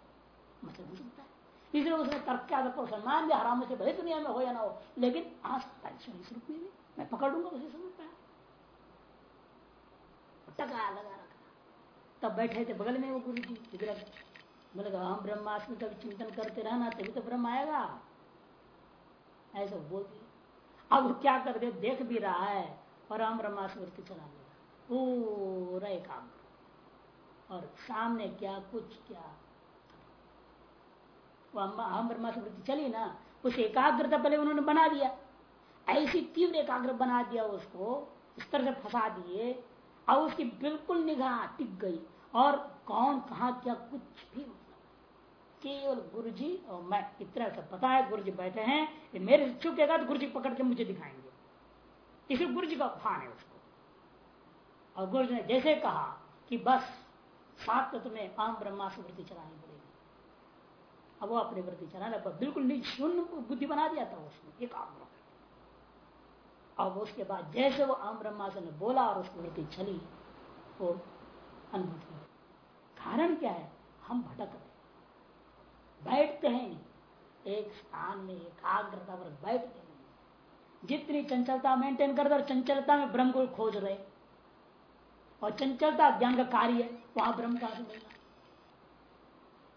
मछली बन सकता है। इसलिए उसने तर्क के आधार पर सम्मान दिया, हरा मछली भले दुनिया में हो या ना हो, लेकिन आ सकता है ईश्वर इस रूप में भी मैं पकड़ लूँगा उसे समझ पाया टका लगा रखा। तब बैठे थे बगल में वो गुरु जी विग्रह बोले हम ब्रह्मास्मि का चिंतन करते रहना, तभी तो ब्रह्म आएगा। ऐसा बोल दिया अब क्या कर दे देख भी रहा है। और हम ब्रह्मास्मृति चला लेगा पूरा एकाग्र। और सामने क्या, कुछ क्या? हम ब्रह्मास्मृति चली ना, उस एकाग्रता पहले उन्होंने बना दिया। ऐसी तीव्र एकाग्र बना दिया उसको, इस तरह से फंसा दिए और उसकी बिल्कुल निगाह टिक गई। और कौन, कहा क्या, कुछ भी केवल गुरु जी और मैं, इतना सा पता है गुरु जी बैठे हैं मेरे चुकेगा तो गुरु जी पकड़ के मुझे दिखाएँगे। इसी गुरु का फान है उसको। और गुरु ने जैसे कहा कि बस सात तत्व में आम ब्रह्मा से वृत्ति चलानी पड़ेगी। अब वो अपनी वृत्ति चलाने पर बिल्कुल शून्य बुद्धि बना दिया था उसने। एक आम अब उसके बाद जैसे वो आम ब्रह्मास ने बोला और उसकी वृत्ति चली, वो अनुभूति कारण क्या है? हम भटक रहे बैठते हैं एक स्थान में एकाग्रता पर बैठते नहीं जितनी चंचलता मेंटेन करते और चंचलता में ब्रह्म को खोज रहे। और चंचलता ज्ञान का कार्य है, वहाँ ब्रह्म का मिलना।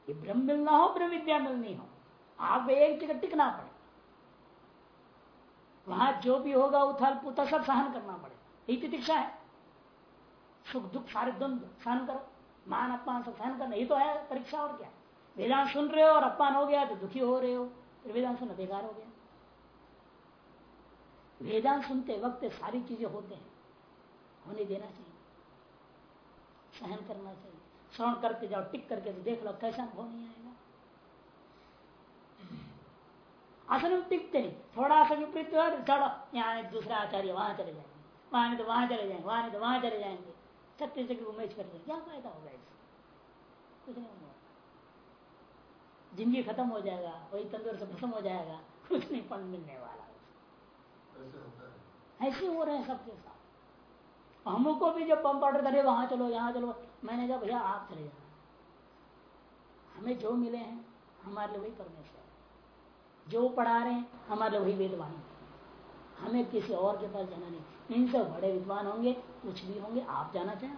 ये ब्रह्म मिलना हो, ब्रह्म विद्या मिलनी हो, आप एक जगह टिकना पड़े। वहाँ जो भी होगा उथल पुथल सब सहन करना पड़े। यही प्रतीक्षा है। सुख, दुख, सारे द्वंद सहन करो। मान अपमान सब सहन करना। ये तो है, परीक्षा और क्या वेदांत सुन रहे हो और अपमान हो गया तो दुखी हो रहे हो। फिर वेदांत सुनना बेकार हो गया। वेदांत सुनते वक्त सारी चीज़ें होते हैं। होने देना चाहिए। सहन करना चाहिए। श्रवण करके जाओ, टिक करके तो देख लो कैसा अनुभव नहीं आएगा। असल में टिकते नहीं। थोड़ा सा विपरीत चढ़ो यहाँ दूसरा आचार्य वहाँ चले जाएँगे। वहाँ तो वहाँ चले जाएँगे। वहाँ तो वहाँ चले जाएँगे। छत्तीस जगह उमेश कर क्या फ़ायदा होगा इससे? कुछ नहीं होगा। ज़िंदगी खत्म हो जाएगा, वही तंदुर से खत्म हो जाएगा। कुछ नहीं फल मिलने वाला। ऐसे हो रहे हैं सबके साथ। हमको भी जब पंप ऑर्डर करे वहाँ चलो, यहाँ चलो। मैंने कहा, भैया, आप चले जाना हमें जो मिले हैं, हमारे लिए वही परमेश्वर जो पढ़ा रहे हैं, हमारे लिए वही वेदवाणी हमें किसी और के पास जाना नहीं। इनसे बड़े विद्वान होंगे, कुछ भी होंगे, आप जाना चाहें।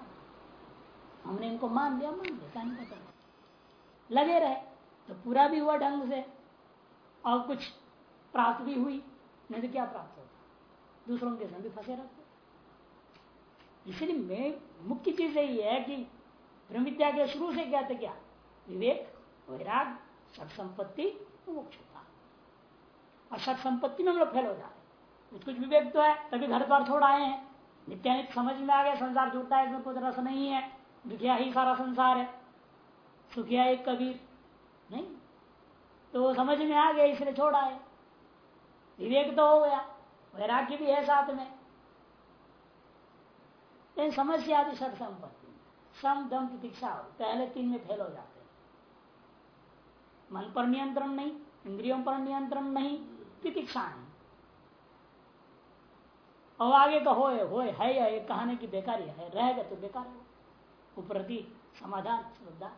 हमने इनको मान लिया मान लिया नहीं पता लगे रहे तो पूरा भी हुआ ढंग से। और कुछ प्राप्त भी हुई, नहीं तो क्या प्राप्त होता दूसरों के संग भी फंसे रहते इसलिए मैं मुख्य चीज़ यही है कि ब्रह्म विद्या के शुरू से क्या थे क्या विवेक, वैराग सत संपत्ति मोक्ष और सत संपत्ति में हम लोग फेल हो जाए कुछ कुछ विवेक तो है तभी घर द्वार छोड़ आए हैं। नित्यानित समझ में आ गया, संसार जुड़ता है, इसमें कुछ रस नहीं है। दुखिया ही सारा संसार है। सुखिया एक कबीर। नहीं। तो समझ में आ गया, इसलिए छोड़ आए विवेक तो हो गया। वैराग्य भी है साथ में। लेकिन समस्या आदि सत संपत्ति सम दम प्रतीक्षा पहले तीन में फेल हो जाते हैं। मन पर नियंत्रण नहीं, इंद्रियों पर नियंत्रण नहीं, तितिक्षा है और आगे का होए होए, है या ये कहने की बेकारी है रहेगा तो बेकार है। उपरति समाधान, श्रद्धा।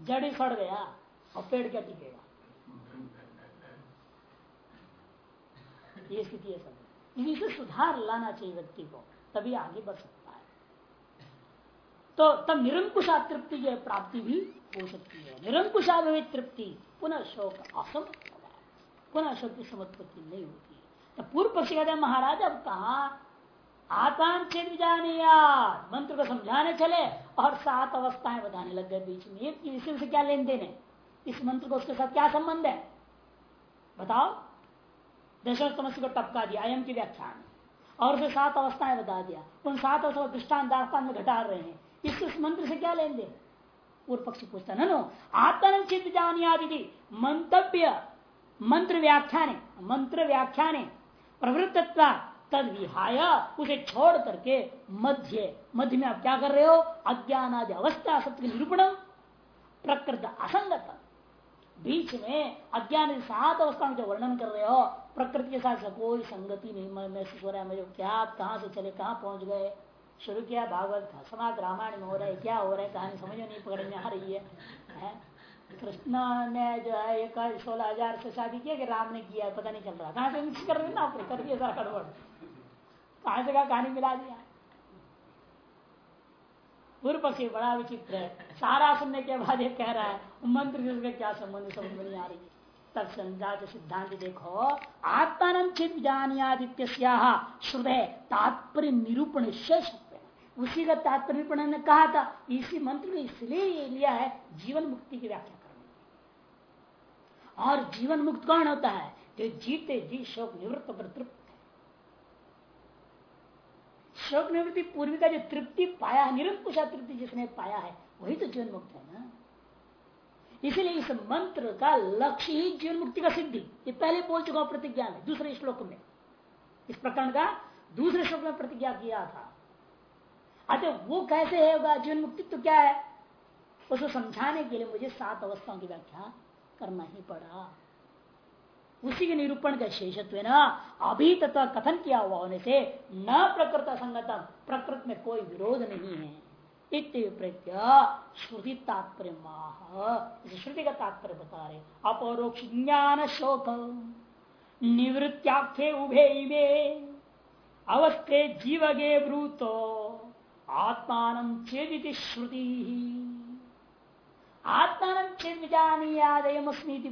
जड़ी सड़ गया और पेड़ क्या टिकेगा? ये स्थिति है सब इसे सुधार लाना चाहिए व्यक्ति को, तभी आगे बढ़ सकता है। तो तब निरंकुशा तृप्ति जो प्राप्ति भी हो सकती है। निरंकुशा तृप्ति, पुनः शोक असम पुनः शोक की समुत्पत्ति नहीं होती तो पूर्व पक्ष कहते हैं, महाराज, अब कहा? आकांक्षित जाने मंत्र को समझाने चले और सात अवस्थाएँ बताने लग गए बीच में। इसी से क्या लेन देन है? इस मंत्र को उसके साथ क्या संबंध है? बताओ। दशम समस्या को टपका दिया, अयम की व्याख्यान और उसे सात अवस्थाएँ बता दिया। उन सात अवस्था दृष्टान दास्तान में घटा रहे हैं। इस मंत्र से क्या देन? पूर्व पक्षी पूछता है नो आत्मन चित जानियादि मंतव्य, मंत्र व्याख्याने मंत्र व्याख्याने, प्रवृत्तत्व तद विहाय उसे छोड़ करके मध्य मध्य में आप क्या कर रहे हो? अज्ञान आदि अवस्था सत्य निरूपण प्रकृत असंगत बीच में अज्ञान सात अवस्था में जो वर्णन कर रहे हो प्रकृति के साथ कोई संगति नहीं महसूस हो रहा है मुझे। क्या आप कहाँ से चले कहाँ पहुँच गए? शुरू किया भागवत का समाज रामायण में हो रहा है क्या हो रहा है कहानी समझ नहीं पकड़ में आ रही है, है? कृष्ण ने जो है एक सोलह हज़ार से शादी किया कि राम ने किया पता नहीं चल रहा। कहाँ से कर रहे ना आपने? कर दिया सारा गड़बड़। कहाँ से कहा कहानी मिला दिया पूर्व पक्षी बड़ा विचित्र है। सारा सुनने के बाद ये कह रहा है मंत्र जिसका क्या संबंध समझ में नहीं आ रही। तत्संजात सिद्धांत देखो आत्मान चित जानियादित्य श्रुदय तात्पर्य निरूपण शेष उसी का तात्पर्य निरूपण ने कहा था, इसी मंत्र ने इसलिए लिया है, जीवन मुक्ति की व्याख्या करने और जीवन मुक्त कौन होता है? जो जीते जी शोक निवृत्त पर तृप्त शोक निवृत्ति पूर्वी का जो तृप्ति पाया है, निरंकुशा तृप्ति जिसने पाया है, वही तो जीवन मुक्त है ना। इसलिए इस मंत्र का लक्ष्य ही जीवन मुक्ति का सिद्धि। ये पहले बोल चुका प्रतिज्ञा में, दूसरे श्लोक में। इस प्रकरण का दूसरे श्लोक में प्रतिज्ञा किया था। अच्छा वो कैसे होगा जीवन मुक्ति? तो क्या है? उसको समझाने के लिए मुझे सात अवस्थाओं की व्याख्या करना ही पड़ा। उसी के निरूपण का शेषत्व ना? अभी तथा कथन किया हुआ होने से न प्रकृत संगतम प्रकृत में कोई विरोध नहीं है। श्रुति तात्पर्य श्रुति का तात्पर्य बता रहे अपरोक्ष ज्ञान शोक निवृत्त्याख्ये उभे इवे अवस्थे जीवगे ब्रूतो, आत्मान चेदिति श्रुति। आत्मान चेत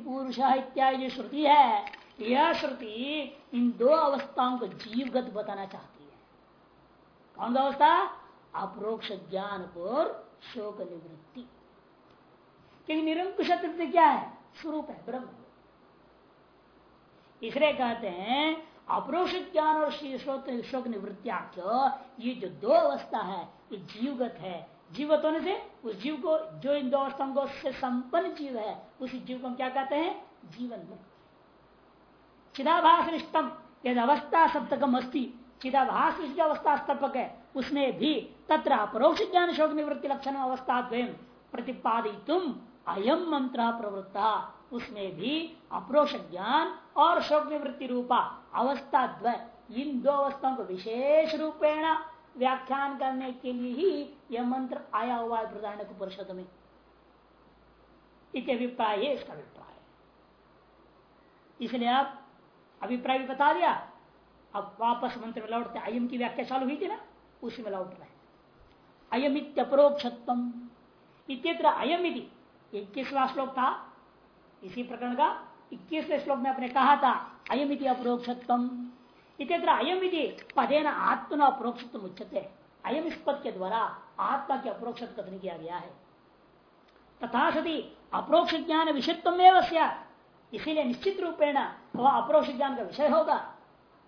पुरुष इत्यादि जो श्रुति है। यह श्रुति इन दो अवस्थाओं को जीवगत बताना चाहती है। कौन सा अवस्था? अप्रोक्ष ज्ञान पर शोक निवृत्ति। क्योंकि निरंकुश तृप्ति क्या है? स्वरूप है, ब्रह्म। इसलिए कहते हैं, अप्रोक्ष ज्ञान और शोक निवृत्तियाख्य ये जो दो अवस्था है, ये जीवगत है जीवत होने से उस जीव को, जो इन दो अवस्थाओं से संपन्न जीव है, उसी जीव को हम क्या कहते हैं? जीवन मुक्त चिदाभास निष्ठम यदि अवस्था सप्तकम अस्थि चिदाभास जो अवस्था स्तपक है, उसमें भी तत्र अपरोक्ष ज्ञान शोक निवृत्ति लक्षण अवस्था प्रतिपादित अयम मंत्र प्रवृत्ता, उसमें भी अप्रोक्ष ज्ञान और शोक निवृत्ति रूपा अवस्था द्वय इन दो अवस्थाओं को विशेष रूपेण व्याख्यान करने के लिए ही यह मंत्र आया हुआ है प्रधान परिषद में। अभिप्राय है, इसका अभिप्राय इसलिए आप अभिप्राय भी बता दिया, अब वापस मंत्र में लौटते अयम की व्याख्या चालू हुई थी ना? उसी में लौट रहे अयमित्यपरोक्षत्व इत्यत्र अयम इक्कीसवा श्लोक था। इसी प्रकरण का इक्कीसवें श्लोक में आपने कहा था अयम अपरोक्षत्व इत्यत्र अयम पदे न आत्मन अपरोक्षत्व उच्चते अयम इस पद के द्वारा आत्मा के अपरोक्ष कथन किया गया है। तथा सती अप्रोक्ष ज्ञान विषयत्व इसीलिए निश्चित रूपेण वह अप्रोक्ष ज्ञान का विषय होगा।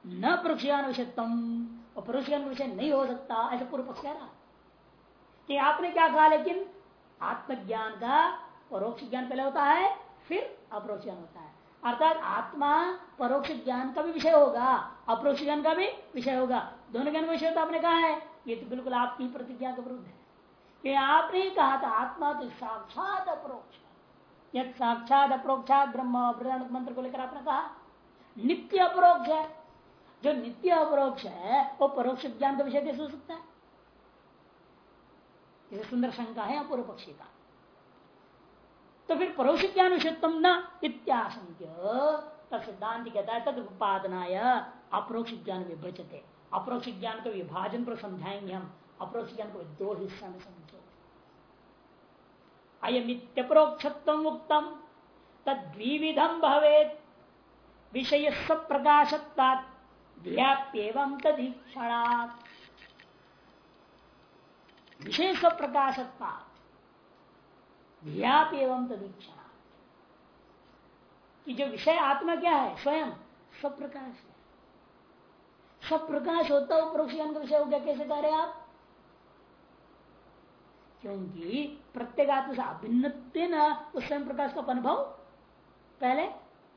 न परोक्ष ज्ञान विषयत्व और परोक्ष ज्ञान विषय नहीं हो सकता, ऐसा पूर्व पक्ष कह रहा कि आपने क्या कहा, लेकिन आत्मज्ञान का परोक्ष ज्ञान पहले होता है, फिर अपरोक्ष ज्ञान होता है। अर्थात आत्मा परोक्ष ज्ञान का भी विषय होगा, अपरोक्ष ज्ञान का भी विषय होगा। दोनों ज्ञान का विषय तो आपने कहा है। ये तो बिल्कुल आपकी प्रतिज्ञा के विरुद्ध है। कि आपने ही कहा था, आत्मा तो साक्षात अपरोक्ष यद साक्षात अप्रोक्षात ब्रह्म मंत्र को लेकर आपने कहा, नित्य अपरोक्ष है। जो नित्य अपरोक्ष है, वो परोक्ष ज्ञान का विषय कैसे हो सकता है। इसे सुंदर शंका है पूर्व पक्षी का। तो फिर परोक्ष ज्ञान विषयत्म न इत्याशंक्य। सिद्धांत कहता है तद उपादनाय अप्रोक्ष ज्ञान विभजते। अप्रोक्ष ज्ञान का विभाजन पर समझाएँगे हम। अप्रोक्ष ज्ञान को दो हिस्सा में समझो। अयमित्यप्रोक्षत्व मुक्तम तद्विधम भवेत। विषय सब प्रकाशत्ता व्याप्यम तदीक्षणात्। विशेष प्रकाशत्ता व्याप एवं तदीक्षण कि जो विषय आत्मा क्या है? स्वयं। सब प्रकाश प्रकाश होता हो परोक्ष ज्ञान का विषय हो गया, कैसे कह रहे आप? क्योंकि प्रत्येक आत्मा से अभिन्न न, उस स्वयं प्रकाश का अनुभव पहले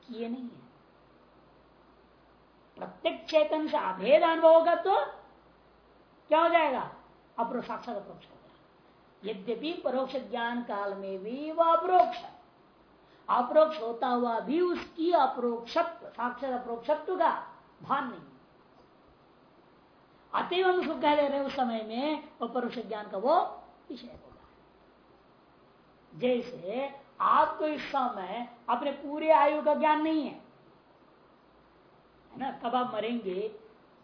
किए नहीं है। प्रत्येक चेतन से अभेद अनुभव होगा तो क्या हो जाएगा? अप्रो साक्षात अप्रोक्ष हो जाएगा। यद्यपि परोक्ष ज्ञान काल में भी वह अप्रोक्ष अप्रोक्ष होता हुआ भी उसकी अप्रोक्षत्व, साक्षात अप्रोक्षत्व का भान नहीं अतएव हम उसको कह ले रहे उस समय में, वो परोक्ष ज्ञान का वो विषय होगा। जैसे आपको इस समय अपने पूरे आयु का ज्ञान नहीं है है ना? कब आप मरेंगे,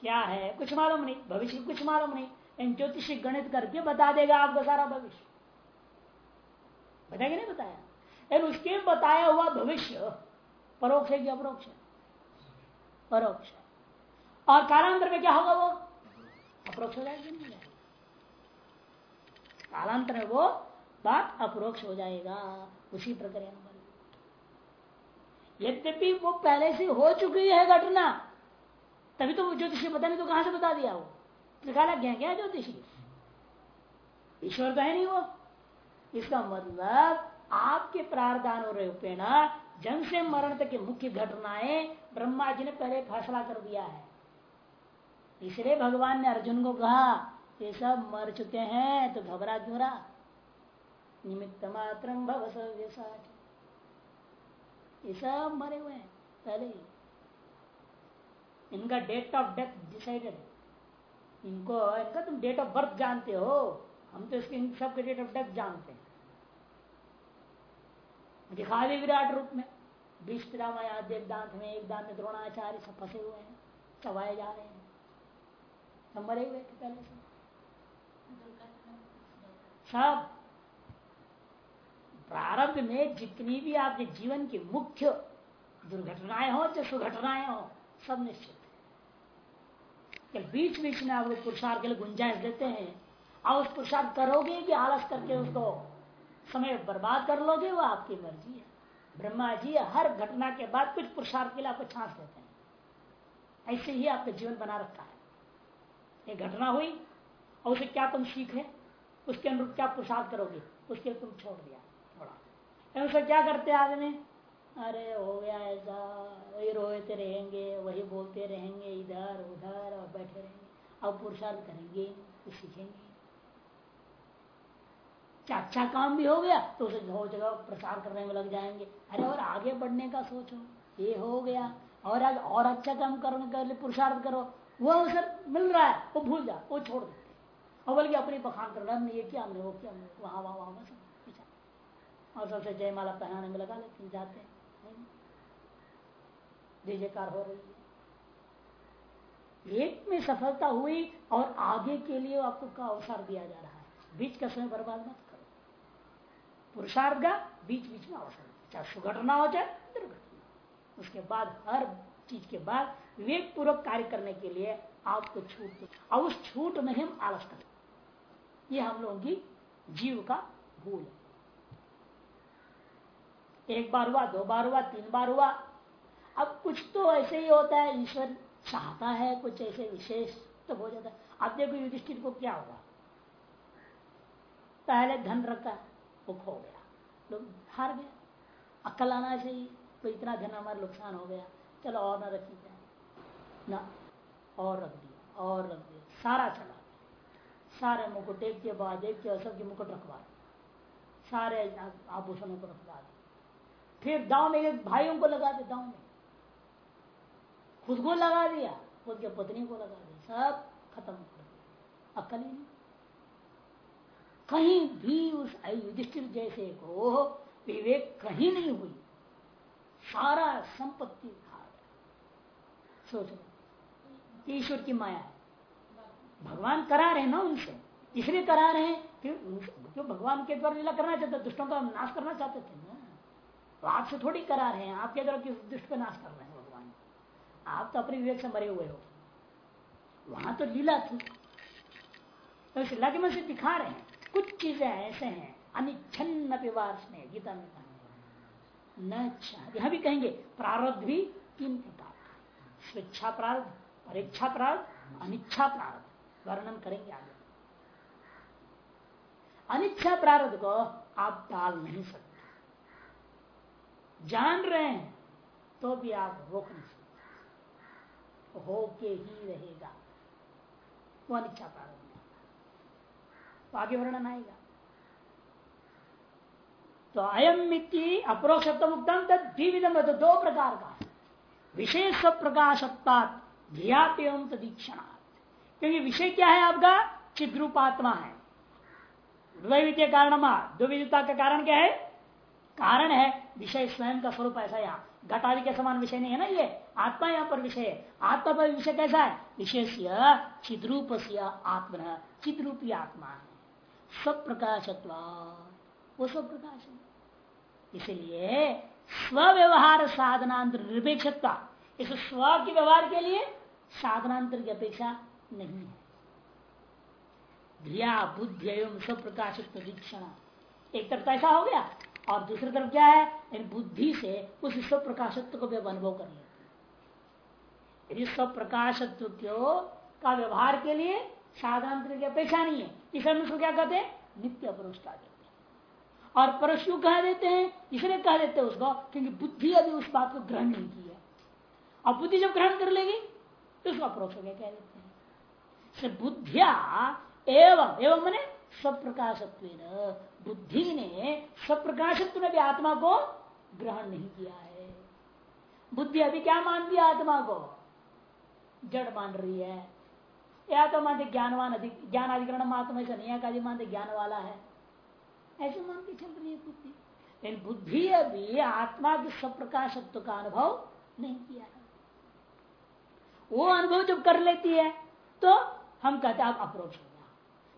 क्या है? कुछ मालूम नहीं, भविष्य कुछ मालूम नहीं ज्योतिष गणित करके बता देगा आपका सारा भविष्य। बताया नहीं बताया? लेकिन उसके बताया हुआ भविष्य परोक्ष है कि अपरोक्ष परोक्ष और कालांतर में क्या होगा वो? अप्रोक्ष हो जाएगा नहीं कालांतर में वो बात अप्रोक्ष हो जाएगा। उसी प्रक्रिया में यद्यपि वो पहले से हो चुकी है घटना, तभी तो ज्योतिषी पता नहीं तो कहाँ से बता दिया वो? निकाला गया क्या ज्योतिषी? ईश्वर तो है नहीं वो। इसका मतलब आपके प्रावधान रूपेण जन्म से मरण तक की मुख्य घटनाएँ ब्रह्मा जी ने पहले फैसला कर दिया है। इसलिए भगवान ने अर्जुन को कहा, ये सब मर चुके हैं तो घबरा क्यों रहा? निमित्त मात्र ये सब मरे हुए हैं, पहले इनका डेट ऑफ़ डेथ डिसाइडेड है इनको, इनका तुम डेट ऑफ़ बर्थ जानते हो। हम तो इसके, इन सब के डेट ऑफ़ डेथ जानते हैं। दिखा दे विराट रूप में। बीस पितामह एक दांत में, एक दांत में द्रोणाचार्य सब फंसे हुए हैं चबाए जा रहे हैं। सब मरे हुए थे पहले से। सब। प्रारंभ में जितनी भी आपके जीवन की मुख्य दुर्घटनाएँ हो चाहे सुघटनाएँ हो सब निश्चित है। बीच बीच में आप पुरुषार्थ के लिए गुंजाइश देते हैं। आप उस पुरुषार्थ करोगे कि आलस करके उसको समय बर्बाद कर लोगे वो आपकी मर्ज़ी है। ब्रह्मा जी हर घटना के बाद कुछ पुरुषार्थ के लिए आपको छांस देते हैं। ऐसे ही आपका जीवन बना रखा है। एक घटना हुई और उसे क्या तुम सीखे उसके अनुरूप क्या पुरुषार्थ करोगे? उसके तुम छोड़ दिया थोड़ा उसे क्या करते आदमी अरे हो गया ऐसा, वही रोते रहेंगे, वही बोलते रहेंगे, इधर, उधर और बैठे रहेंगे। अब पुरुषार्थ करेंगे कुछ सीखेंगे। क्या अच्छा काम भी हो गया तो उसे हो जगह प्रसार करने में लग जाएँगे। अरे और आगे बढ़ने का सोचो, ये हो गया। और आज और अच्छा काम करने के लिए पुरुषार्थ करो वो अवसर मिल रहा है, वो भूल जा, वो छोड़ देते और बल्कि अपनी बखान कर रहा ये क्या हमने, वो क्या हमने, वहाँ वहाँ वहाँ, सब और सबसे जयमाला पहनाने में लगा लेते जाते हैं। जयकार हो रही है। एक में सफलता हुई और आगे के लिए आपको का अवसर दिया जा रहा है। बीच का समय बर्बाद मत करो। पुरुषार्थ का बीच बीच में अवसर। चाहे सुघटना हो, चाहे दुर्घटना उसके बाद, हर चीज़ के बाद विवेक पूर्वक कार्य करने के लिए आपको छूट दो। और उस छूट में हम आलस करें ये हम लोगों की जीव का भूल एक बार हुआ, दो बार हुआ, तीन बार हुआ। अब कुछ तो ऐसे ही होता है, ईश्वर चाहता है कुछ ऐसे विशेष तो हो जाता है। अब देखो युधिष्ठिर को क्या हुआ? पहले धन रखा, वो खो गया। लोग हार गए। अक्ल आना चाहिए तो इतना धन हमारा नुकसान हो गया। चलो और ना रखी। ना और रख दिया, और रख दिया, सारा चला सारे मुकुट एक के बाद एक के सबके मुकुट रखवा सारे आभूषणों को रखवा दे फिर दाव में एक भाइयों को लगा दे दाव में। खुद को लगा दिया, खुद के पत्नी को लगा दिया, सब खत्म कर दिया। अक्ल ही नहीं। कहीं भी उस युधिष्ठिर जैसे को विवेक कहीं नहीं हुई। सारा संपत्ति खा गया। सोच। ईश्वर की माया है। भगवान करा रहे ना उनसे। इसलिए करा रहे हैं क्यों? भगवान के द्वारा लीला करना चाहते दुष्टों का नाश करना चाहते थे ना। तो आपसे थोड़ी करा रहे हैं, आपके द्वारा किस दुष्ट का नाश कर रहे हैं भगवान? आप तो अपने विवेक से मरे हुए हो। वहाँ तो लीला थी। तो इस के मन से दिखा रहे हैं, कुछ चीज़ें ऐसे हैं, अनिच्छन्न विवास में गीता में कहा न यहाँ भी कहेंगे, प्रारब्ध भी तीन प्रकार स्वेच्छा प्रारब्ध परीक्षा प्रारब्ध अनिच्छा प्रारब्ध वर्णन करेंगे आगे। अनिच्छा प्रारब्ध को आप टाल नहीं सकते। जान रहे हैं तो भी आप रोक नहीं सकते। हो के ही रहेगा। वो अनिच्छा प्रारब्ध तो आगे वर्णन आएगा। तो अयम मिति तो दो प्रकार का। विशेष प्रकाशत्ता ध्यात एवं क्योंकि विषय क्या है आपका? चिद्रूपात्मा है। द्वैविध्य कारण द्विविधता का कारण क्या है? कारण है। विषय स्वयं का स्वरूप ऐसा यहाँ। घटादि के समान विषय नहीं है ना ये? आत्मा यहाँ पर विषय है। आत्मा पर विषय कैसा है? विशेष चिद्रूप से आत्मा चिद्रूपी आत्मा है। सब प्रकाशत्व वो सब प्रकाश है। इसलिए स्व्यवहार साधनांतर निरपेक्षता इस स्व के व्यवहार के लिए साधनांतर की अपेक्षा नहीं है। ध्रिया बुद्धि एवं सब प्रकाशित एक तरफ़ ऐसा हो गया, और दूसरी तरफ़ क्या है? इन बुद्धि से उस स्व प्रकाशत्व को भी अनुभव कर लेते यदि स्व प्रकाशत्व को का व्यवहार के लिए साधनांतर की अपेक्षा नहीं है, इस अनुसार क्या कहते हैं? नित्य अपरोष कहा देते हैं। और परशु कह देते हैं, इसलिए कह देते हैं उसको, क्योंकि बुद्धि अभी उस बात को ग्रहण नहीं किया अब बुद्धि जब ग्रहण कर लेगी तो उसको अप्रोक्ष कह देते हैं। बुद्धिया एवं एवं मैंने स्वप्रकाशत्व बुद्धि ने स्वप्रकाशत्व में भी आत्मा को ग्रहण नहीं किया है। बुद्धि अभी क्या मानती है आत्मा को? जड़ मान रही है। या तो मानते ज्ञानवान अधिक ज्ञान अधिकरण आत्मा ऐसा नहीं है मानते ज्ञान वाला है। ऐसे मानती चल रही है बुद्धि। लेकिन बुद्धि अभी आत्मा के स्वप्रकाशत्व का अनुभव नहीं किया है। वो अनुभव जब कर लेती है तो हम कहते हैं, आप अप्रोक्ष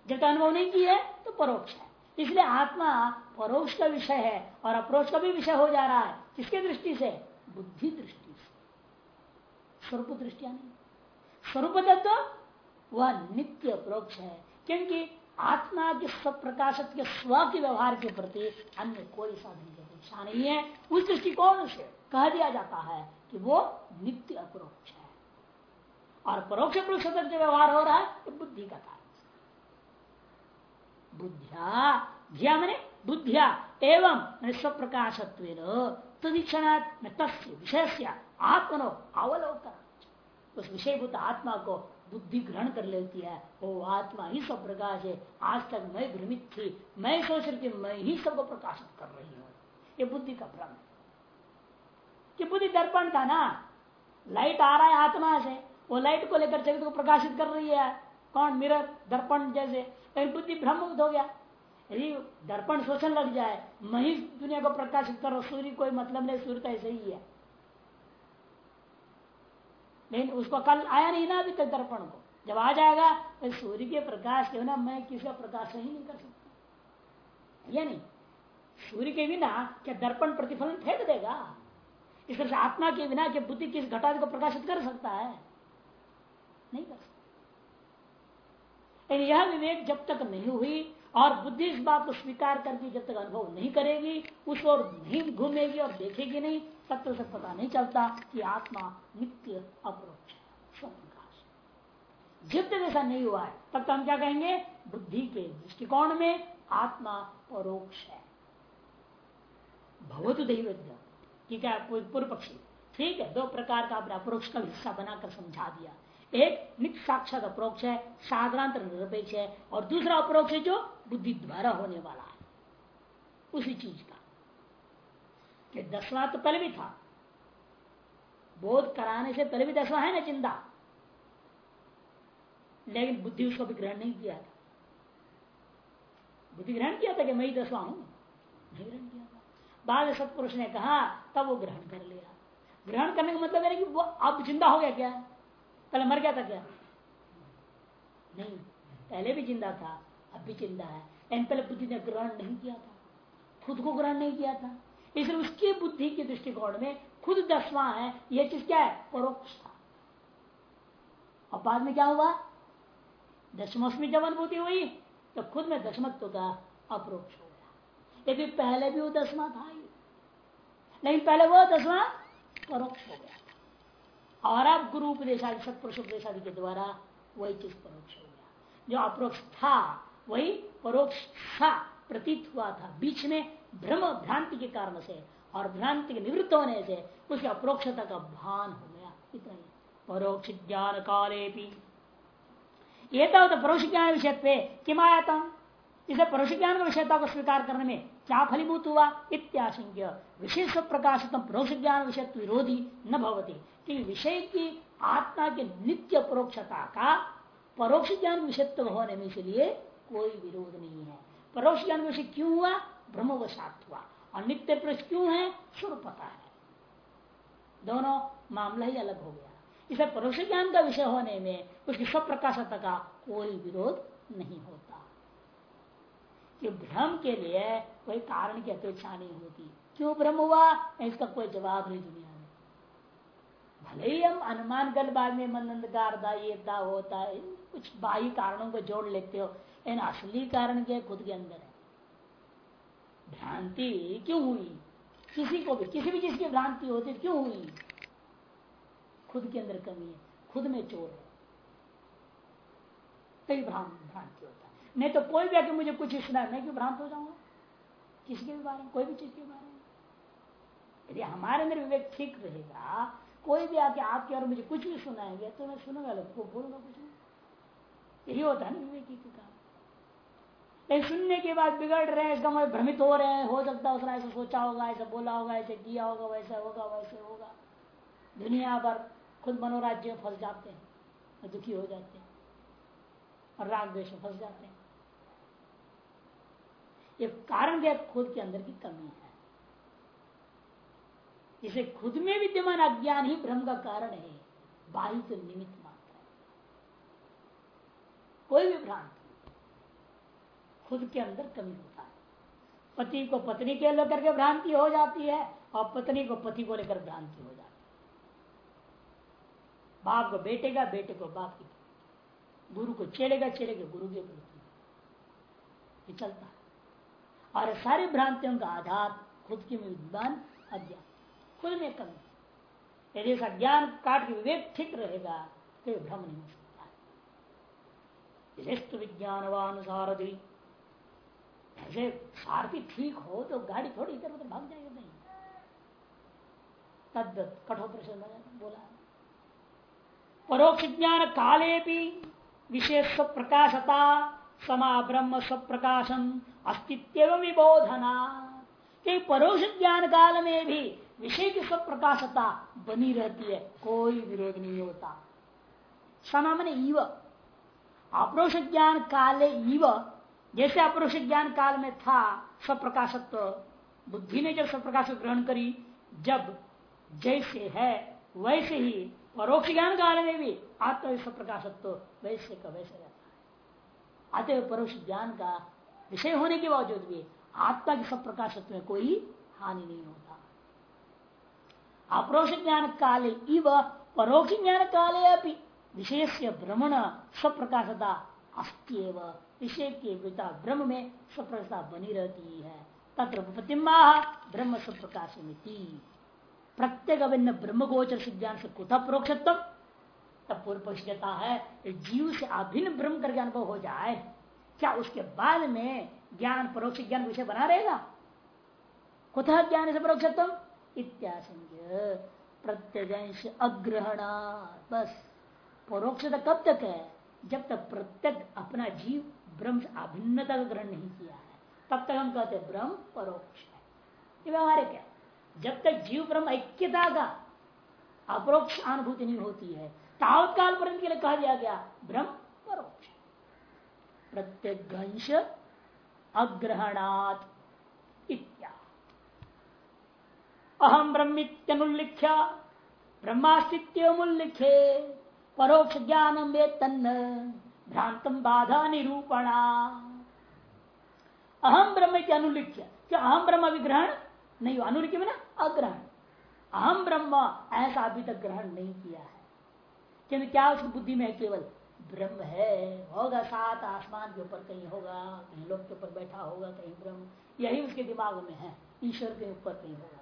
जब अनुभव नहीं किया है तो परोक्ष है। इसलिए आत्मा परोक्ष का विषय है और अप्रोक्ष का भी विषय हो जा रहा है। किसके दृष्टि से? बुद्धि दृष्टि से। स्वरूप दृष्टिया नहीं। स्वरूप तत्व वह नित्य अप्रोक्ष है, क्योंकि आत्मा के स्वप्रकाशत के स्व के व्यवहार के प्रति अन्य कोई साधन की अपेक्षा नहीं है। उस दृष्टिकोण से कह दिया जाता है कि वो नित्य अप्रोक्ष है। और परोक्ष परोक्ष जो व्यवहार हो रहा है बुद्धि का कार्य बुद्धिया धिया मैंने बुद्धिया, एवं स्व प्रकाशत्व तदीक्षणात् विषय से आत्मनो अवलोकन। उस विषयभूत आत्मा को बुद्धि ग्रहण कर लेती है, वो आत्मा ही सब प्रकाश है। आज तक मैं भ्रमित थी, मैं सोच रही थी, मैं ही सबको प्रकाशित कर रही हूँ। ये बुद्धि का भ्रम है। कि बुद्धि दर्पण था ना। लाइट आ रहा है आत्मा से। वो लाइट को लेकर जगत को प्रकाशित कर रही है। कौन? मिरर, दर्पण जैसे। लेकिन बुद्धि भ्रम हो गया। यदि दर्पण शोषण लग जाए मैं ही दुनिया को प्रकाशित कर। सूर्य कोई मतलब नहीं, सूर्य तो ऐसे ही है। लेकिन उसको कल आया नहीं ना अभी तक दर्पण को। जब आ जाएगा तो सूर्य के प्रकाश के बिना मैं किसी का प्रकाश ही नहीं कर सकता। या नहीं सूर्य के बिना क्या दर्पण प्रतिफलन फेंक देगा? इस तरह से आत्मा के बिना क्या बुद्धि किस घटा को प्रकाशित कर सकता है? नहीं कर सकता। यह विवेक जब तक नहीं हुई और बुद्धि इस बात को स्वीकार करके जब तक अनुभव नहीं करेगी, उस ओर नहीं घूमेगी और देखेगी नहीं, तब तक पता नहीं चलता कि आत्मा नित्य अप्रोक्ष जब तक ऐसा नहीं हुआ है, तब तक हम क्या कहेंगे? बुद्धि के दृष्टिकोण में आत्मा परोक्ष है। भगवत दैवज्ञ ठीक है पूर्व पक्षी? ठीक है, दो प्रकार का अपने अप्रोक्ष का हिस्सा बनाकर समझा दिया। एक नित्य साक्षात अप्रोक्ष है, साधारण निरपेक्ष है, और दूसरा अप्रोक्ष है जो बुद्धि द्वारा होने वाला है। उसी चीज़ का। दसवां तो पहले भी था। बोध कराने से पहले भी दसवा है ना चिंता? लेकिन बुद्धि उसको भी ग्रहण नहीं किया था। बुद्धि ग्रहण किया था कि मैं ही दसवां हूँ? नहीं ग्रहण किया था। बाद सत्पुरुष ने कहा, तब वो ग्रहण कर लिया। ग्रहण करने का मतलब है कि वो अब चिंता हो गया क्या? पहले मर गया था क्या? नहीं, पहले भी ज़िंदा था, अब भी ज़िंदा है। लेकिन पहले बुद्धि ने ग्रहण नहीं किया था। खुद को ग्रहण नहीं किया था। इसलिए उसकी बुद्धि के दृष्टिकोण में खुद दसवां है यह चीज़ क्या है? परोक्ष था। और बाद में क्या हुआ? दशमस्मी जब अनुभूति हुई तो खुद में दशमत्व का अप्रोक्ष हो गया। लेकिन पहले भी वो दसवा था ही। पहले वो दसवा परोक्ष हो गया और अब गुरु उपदेशादि सत्पुरुष उपदेशादि के द्वारा वही चीज़ परोक्ष हो गया। जो अप्रोक्ष था, वही परोक्ष था प्रतीत हुआ था। बीच में भ्रम, भ्रांति के कारण से और भ्रांति के निवृत्त होने से उसके अप्रोक्षता का भान हो गया। इतना ही। परोक्ष ज्ञान काले भी ये तो परोक्ष ज्ञान विषय पे किम आया था इसे परोक्ष ज्ञान विषयता को स्वीकार करने में क्या फलीभूत हुआ इत्याशंक्य। विशेष प्रकाशित परोक्ष ज्ञान विषय विरोधी न भवती। कि विषय की आत्मा के नित्य परोक्षता का परोक्ष ज्ञान विषयत्व होने में इसलिए कोई विरोध नहीं है। परोक्ष ज्ञान विषय क्यों हुआ? ब्रह्मवशात हुआ और नित्य प्रश्न क्यों है? स्वरूप पता है। दोनों मामला ही अलग हो गया। इसे परोक्ष ज्ञान का विषय होने में उसकी स्वप्रकाशता का कोई विरोध नहीं होता। कि भ्रम के लिए कोई कारण की अपेक्षा नहीं होती। क्यों भ्रम हुआ? इसका कोई जवाब नहीं दुनिया में। भले ही हम अनुमान कर बाद में ये था होता है कुछ बाह्य कारणों को जोड़ लेते हो, लेकिन असली कारण क्या खुद के अंदर है। भ्रांति क्यों हुई? किसी को भी, किसी भी चीज़ की भ्रांति होती, क्यों हुई? खुद के अंदर कमी है, खुद में चोर है। कई भ्रांति होता है। नहीं तो कोई भी आके मुझे कुछ सुना मैं क्यों भ्रांत हो जाऊँगा? किसी के भी बारे में? कोई भी चीज़ के बारे में। यदि हमारे अंदर विवेक ठीक रहेगा, कोई भी आके आपके और मुझे कुछ भी सुनाएँगे तो मैं सुनूँगा को बोलूँगा कुछ नहीं। यही होता है ना विवेक की काम लेकिन सुनने के बाद बिगड़ रहे हैं मतलब भ्रमित हो रहे हैं, हो सकता है उसने ऐसा सोचा होगा, ऐसा बोला होगा, ऐसे किया होगा, वैसे होगा वैसे होगा। दुनिया भर खुद मनोराज्य में फंस जाते हैं, दुखी हो जाते हैं, और राग देश में फंस जाते हैं। ये कारण क्या खुद के अंदर की कमी है। इसे खुद में विद्यमान अज्ञान ही भ्रम का कारण है। बाह्य तो निमित्त मात्र कोई भी भ्रांति खुद के अंदर कमी होता है। पति को पत्नी के लेकर के भ्रांति हो जाती है और पत्नी को पति को लेकर भ्रांति हो जाती है। बाप को बेटे का बेटे को बाप की गुरु को चेड़ेगा चेड़ेगा गुरु के प्रति चलता है। और सारी भ्रांतियों का आधार खुद की विद्वान अज्ञान खुद में कमी। यदि अज्ञान काट के विवेक ठीक रहेगा तो भ्रम नहीं हो सकता है। विज्ञानवानुसार ऐसे सारथी ठीक हो तो गाड़ी थोड़ी इधर उधर भाग जाएगा, नहीं। तद कठोर प्रश्न बोला। परोक्ष ज्ञान काले भी विशेष प्रकाशता समा ब्रह्म स्वप्रकाशन अस्तित्व विबोधना कि परोक्ष ज्ञान काल में भी विषय की स्व प्रकाशता बनी रहती है, कोई विरोध नहीं होता। समा मैंने इव अप्रोक्ष ज्ञान काले इव जैसे अप्रोक्ष ज्ञान काल में था, स्वप्रकाशत्व। बुद्धि ने जब स्वप्रकाश ग्रहण करी, जब जैसे है, वैसे ही परोक्ष ज्ञान काल में भी आत्म स्वप्रकाशत्व वैसे का वैसे रहता है। अतः परोक्ष ज्ञान का विषय होने के बावजूद भी आत्मा के सब प्रकाशत्व में कोई हानि नहीं होता। अप्रोक्ष ज्ञान काले इव परोक्ष ज्ञान काले विषय से भ्रमण स्वप्रकाशता अस्त्यव विषय के पिता ब्रह्म में स्वप्रकाशता बनी रहती है। तत्र प्रतिमा ब्रह्म स्वप्रकाश प्रत्येक अभिन्न ब्रह्म गोचर सिद्धांत से कुथा कहता है, जीव से अभिन्न ब्रह्म करके अनुभव हो जाए। क्या उसके बाद में ज्ञान परोक्ष ज्ञान विषय बना रहेगा? कुतः ज्ञान से परोक्षत्व इत्याशंक्य प्रत्यगंश अग्रहण बस। परोक्षता कब तक है? जब तक प्रत्यक अपना जीव ब्रह्म अभिन्नता का ग्रहण नहीं किया है, तब तक हम कहते ब्रह्म परोक्ष है। व्यवहार क्या? जब तक जीव ब्रह्म ऐक्यता का अपरोक्ष अनुभूति नहीं होती है, तावत्काल पर्यंत के लिए कहा गया, ब्रह्म परोक्ष प्रत्यग्रंश अग्रहणात इत्या। अहम ब्रह्मित्यनुल्लिख्य, ब्रह्मास्तित्वमुल्लिखे परोक्ष ज्ञान में तन्न भ्रांतम बाधा निरूपणा। अहम ब्रह्म के अनुलिख्य क्या अहम ब्रह्म विग्रहण? नहीं अनुलिख्य में ना अग्रहण। अहम ब्रह्म ऐसा अभी तक ग्रहण नहीं किया है। क्योंकि क्या उसकी बुद्धि में है केवल ब्रह्म है। होगा सात, आसमान के ऊपर कहीं होगा, कहीं लोक के ऊपर बैठा होगा, कहीं ब्रह्म। यही उसके दिमाग में है। ईश्वर के ऊपर कहीं होगा।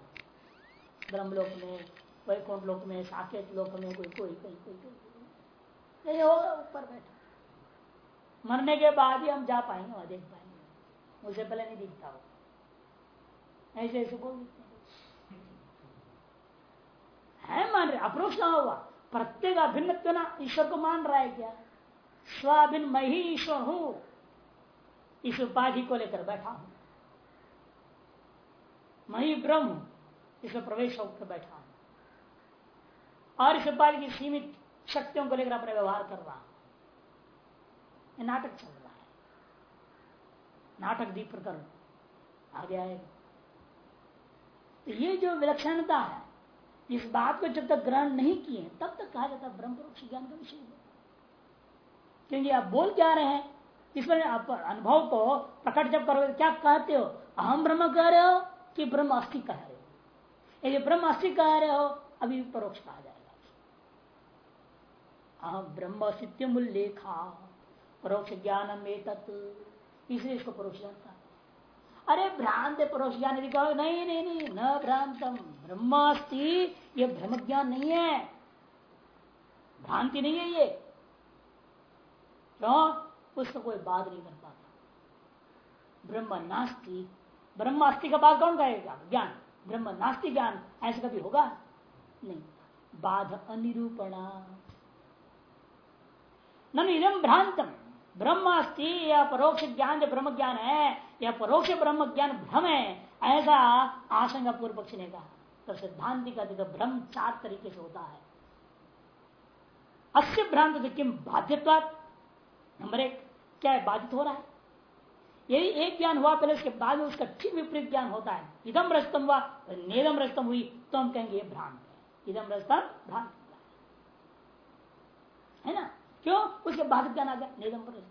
ब्रह्म लोक में वैकुंठ लोक में साकेत लोक में कोई कोई कहीं कोई कोई होगा, ऊपर बैठा। मरने के बाद ही हम जा पाएँगे वहाँ देख पाएँगे। मुझे पहले नहीं दिखता हो ऐसे ऐसे बोल है। मान रहे, अप्रोक्ष ना हुआ प्रत्येक अभिन्न ईश्वर को मान रहा है क्या? स्वाभिन मैं ही। ईश्वर हूँ इस उपाधि को लेकर बैठा हूँ। मैं ही ब्रह्म इसमें प्रवेश होकर बैठा हूँ। और इस उपाधि की सीमित शक्तियों को लेकर अपने व्यवहार कर रहा हूँ। नाटक चल रहा है। नाटक दीप प्रकरण आगे आएगा। तो ये जो विलक्षणता है, इस बात को जब तक ग्रहण नहीं किए, तब तक कहा जाता ब्रह्म परोक्ष ज्ञान का विषय क्योंकि आप बोल क्या रहे हैं? इसमें आप अनुभव को प्रकट जब करोगे, क्या कहते हो? अहम ब्रह्म कह रहे हो कि ब्रह्म अस्थि कह रहे हो। यदि ब्रह्म अस्थि कह रहे हो, अभी परोक्ष कहा जाएगा। अहम ब्रह्म परोक्ष ज्ञान इसलिए इसको परोक्ष जानता अरे भ्रांत परोक्ष ज्ञान यदि कहो नहीं नहीं नहीं, न भ्रांतम। ब्रह्मास्ति ये भ्रम ज्ञान नहीं है। भ्रांति नहीं है ये। क्यों उसका कोई बात नहीं कर पाता। ब्रह्म नास्ति ब्रह्मास्ति का बात कौन कहेगा? ज्ञान। ब्रह्म नास्ति ज्ञान, ऐसा कभी होगा? नहीं। बाध अनिरूपणा। न इदम भ्रांतम। ब्रह्मास्ति या परोक्ष ज्ञान जो ब्रह्म ज्ञान है या परोक्ष ब्रह्म ज्ञान भ्रम है, ऐसा आशंका पूर्व पक्ष ने कहा। तो सिद्धांति का तो भ्रम चार तरीके से होता है। अस्य भ्रांत से किम बाध्यत्वाद नंबर एक, क्या है बाधित हो रहा है? यदि एक ज्ञान हुआ, पहले उसके बाद में उसका ठीक विपरीत ज्ञान होता है। इदम रस्तम हुआ नेदम रस्तम हुई तो हम कहेंगे भ्रांत है। इदम रस्तम भ्रांत है। ना? क्यों? उसके बाद ज्ञान आ गया निगम पर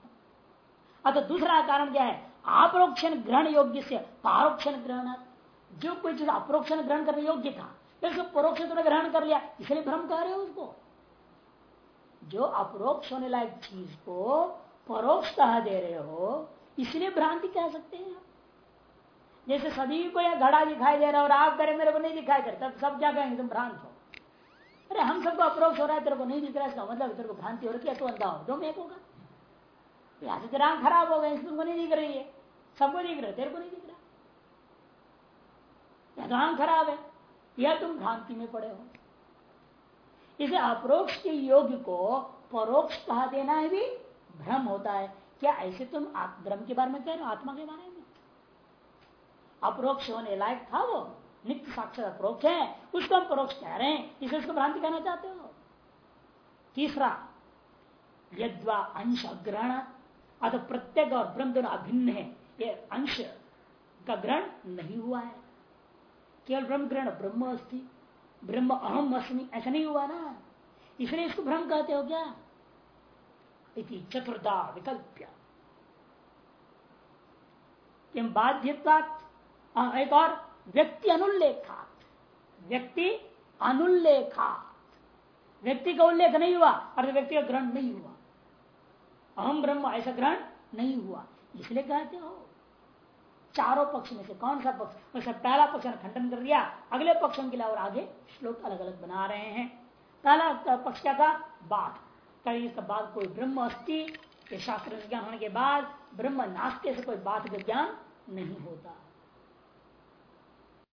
अतः दूसरा कारण क्या है? आप्रोक्षण ग्रहण योग्य से, पारोक्षण ग्रहण, जो कोई चीज़ अप्रोक्षण ग्रहण करने योग्य था परोक्ष ग्रहण कर लिया, इसलिए भ्रम कह रहे हो उसको। जो अप्रोक्ष होने लायक चीज़ को परोक्ष कहा दे रहे हो, इसलिए भ्रांति कह सकते हैं जैसे सभी को यह घड़ा दिखाई दे रहा और आप करे मेरे को नहीं दिखाई दे तब सब क्या कहेंगे, तुम भ्रांत हो। अरे हम सबको अप्रोक्ष हो रहा है, तेरे को नहीं दिख रहा, इसका मतलब तेरे को भ्रांति हो रही है तो अंधा हो दो एक होगा यहाँ से तेरा खराब हो गया तुमको नहीं दिख रही है। सबको दिख रहा है, तेरे को नहीं दिख रहा। या तो खराब है या तुम भ्रांति में पड़े हो। इसे अप्रोक्ष के योग को परोक्ष कहा देना है भी, भ्रम होता है। क्या ऐसे तुम ब्रह्म के बारे में कह रहे हो? आत्मा के बारे में? अप्रोक्ष होने लायक था वो? नित्य साक्षर अप्रोक्ष है। उसको हम परोक्ष कह रहे हैं। इसे उसको भ्रांति कहना चाहते हो? तीसरा, यद्वा अंश ग्रहण अतः प्रत्येक और ब्रह्म दोनों अभिन्न है। ये अंश का ग्रहण नहीं हुआ है। केवल ब्रह्म ग्रहण ब्रह्म अस्थि ब्रह्म अहम अस्मि ऐसा नहीं हुआ ना। इसलिए इसको भ्रम कहते हो क्या? इति चतुर्दा विकल्प्य। बाध्यता एक और, व्यक्ति अनुल्लेखात। व्यक्ति अनुल्लेखात। व्यक्ति का उल्लेख नहीं हुआ, अर्थ व्यक्ति का ग्रहण नहीं हुआ। अहम ब्रह्म ऐसा ग्रहण नहीं हुआ। इसलिए कहते हो। चारों पक्ष में से, कौन सा पक्ष? उसने पहला पक्ष ने, खंडन कर दिया। अगले पक्षों के लिए और आगे श्लोक अलग अलग बना रहे हैं। पहला पक्ष क्या था? बात कहीं इसका बाद कोई ब्रह्म अस्थि शास्त्र ज्ञान होने के बाद ब्रह्म नास्ते से कोई बात का ज्ञान नहीं होता।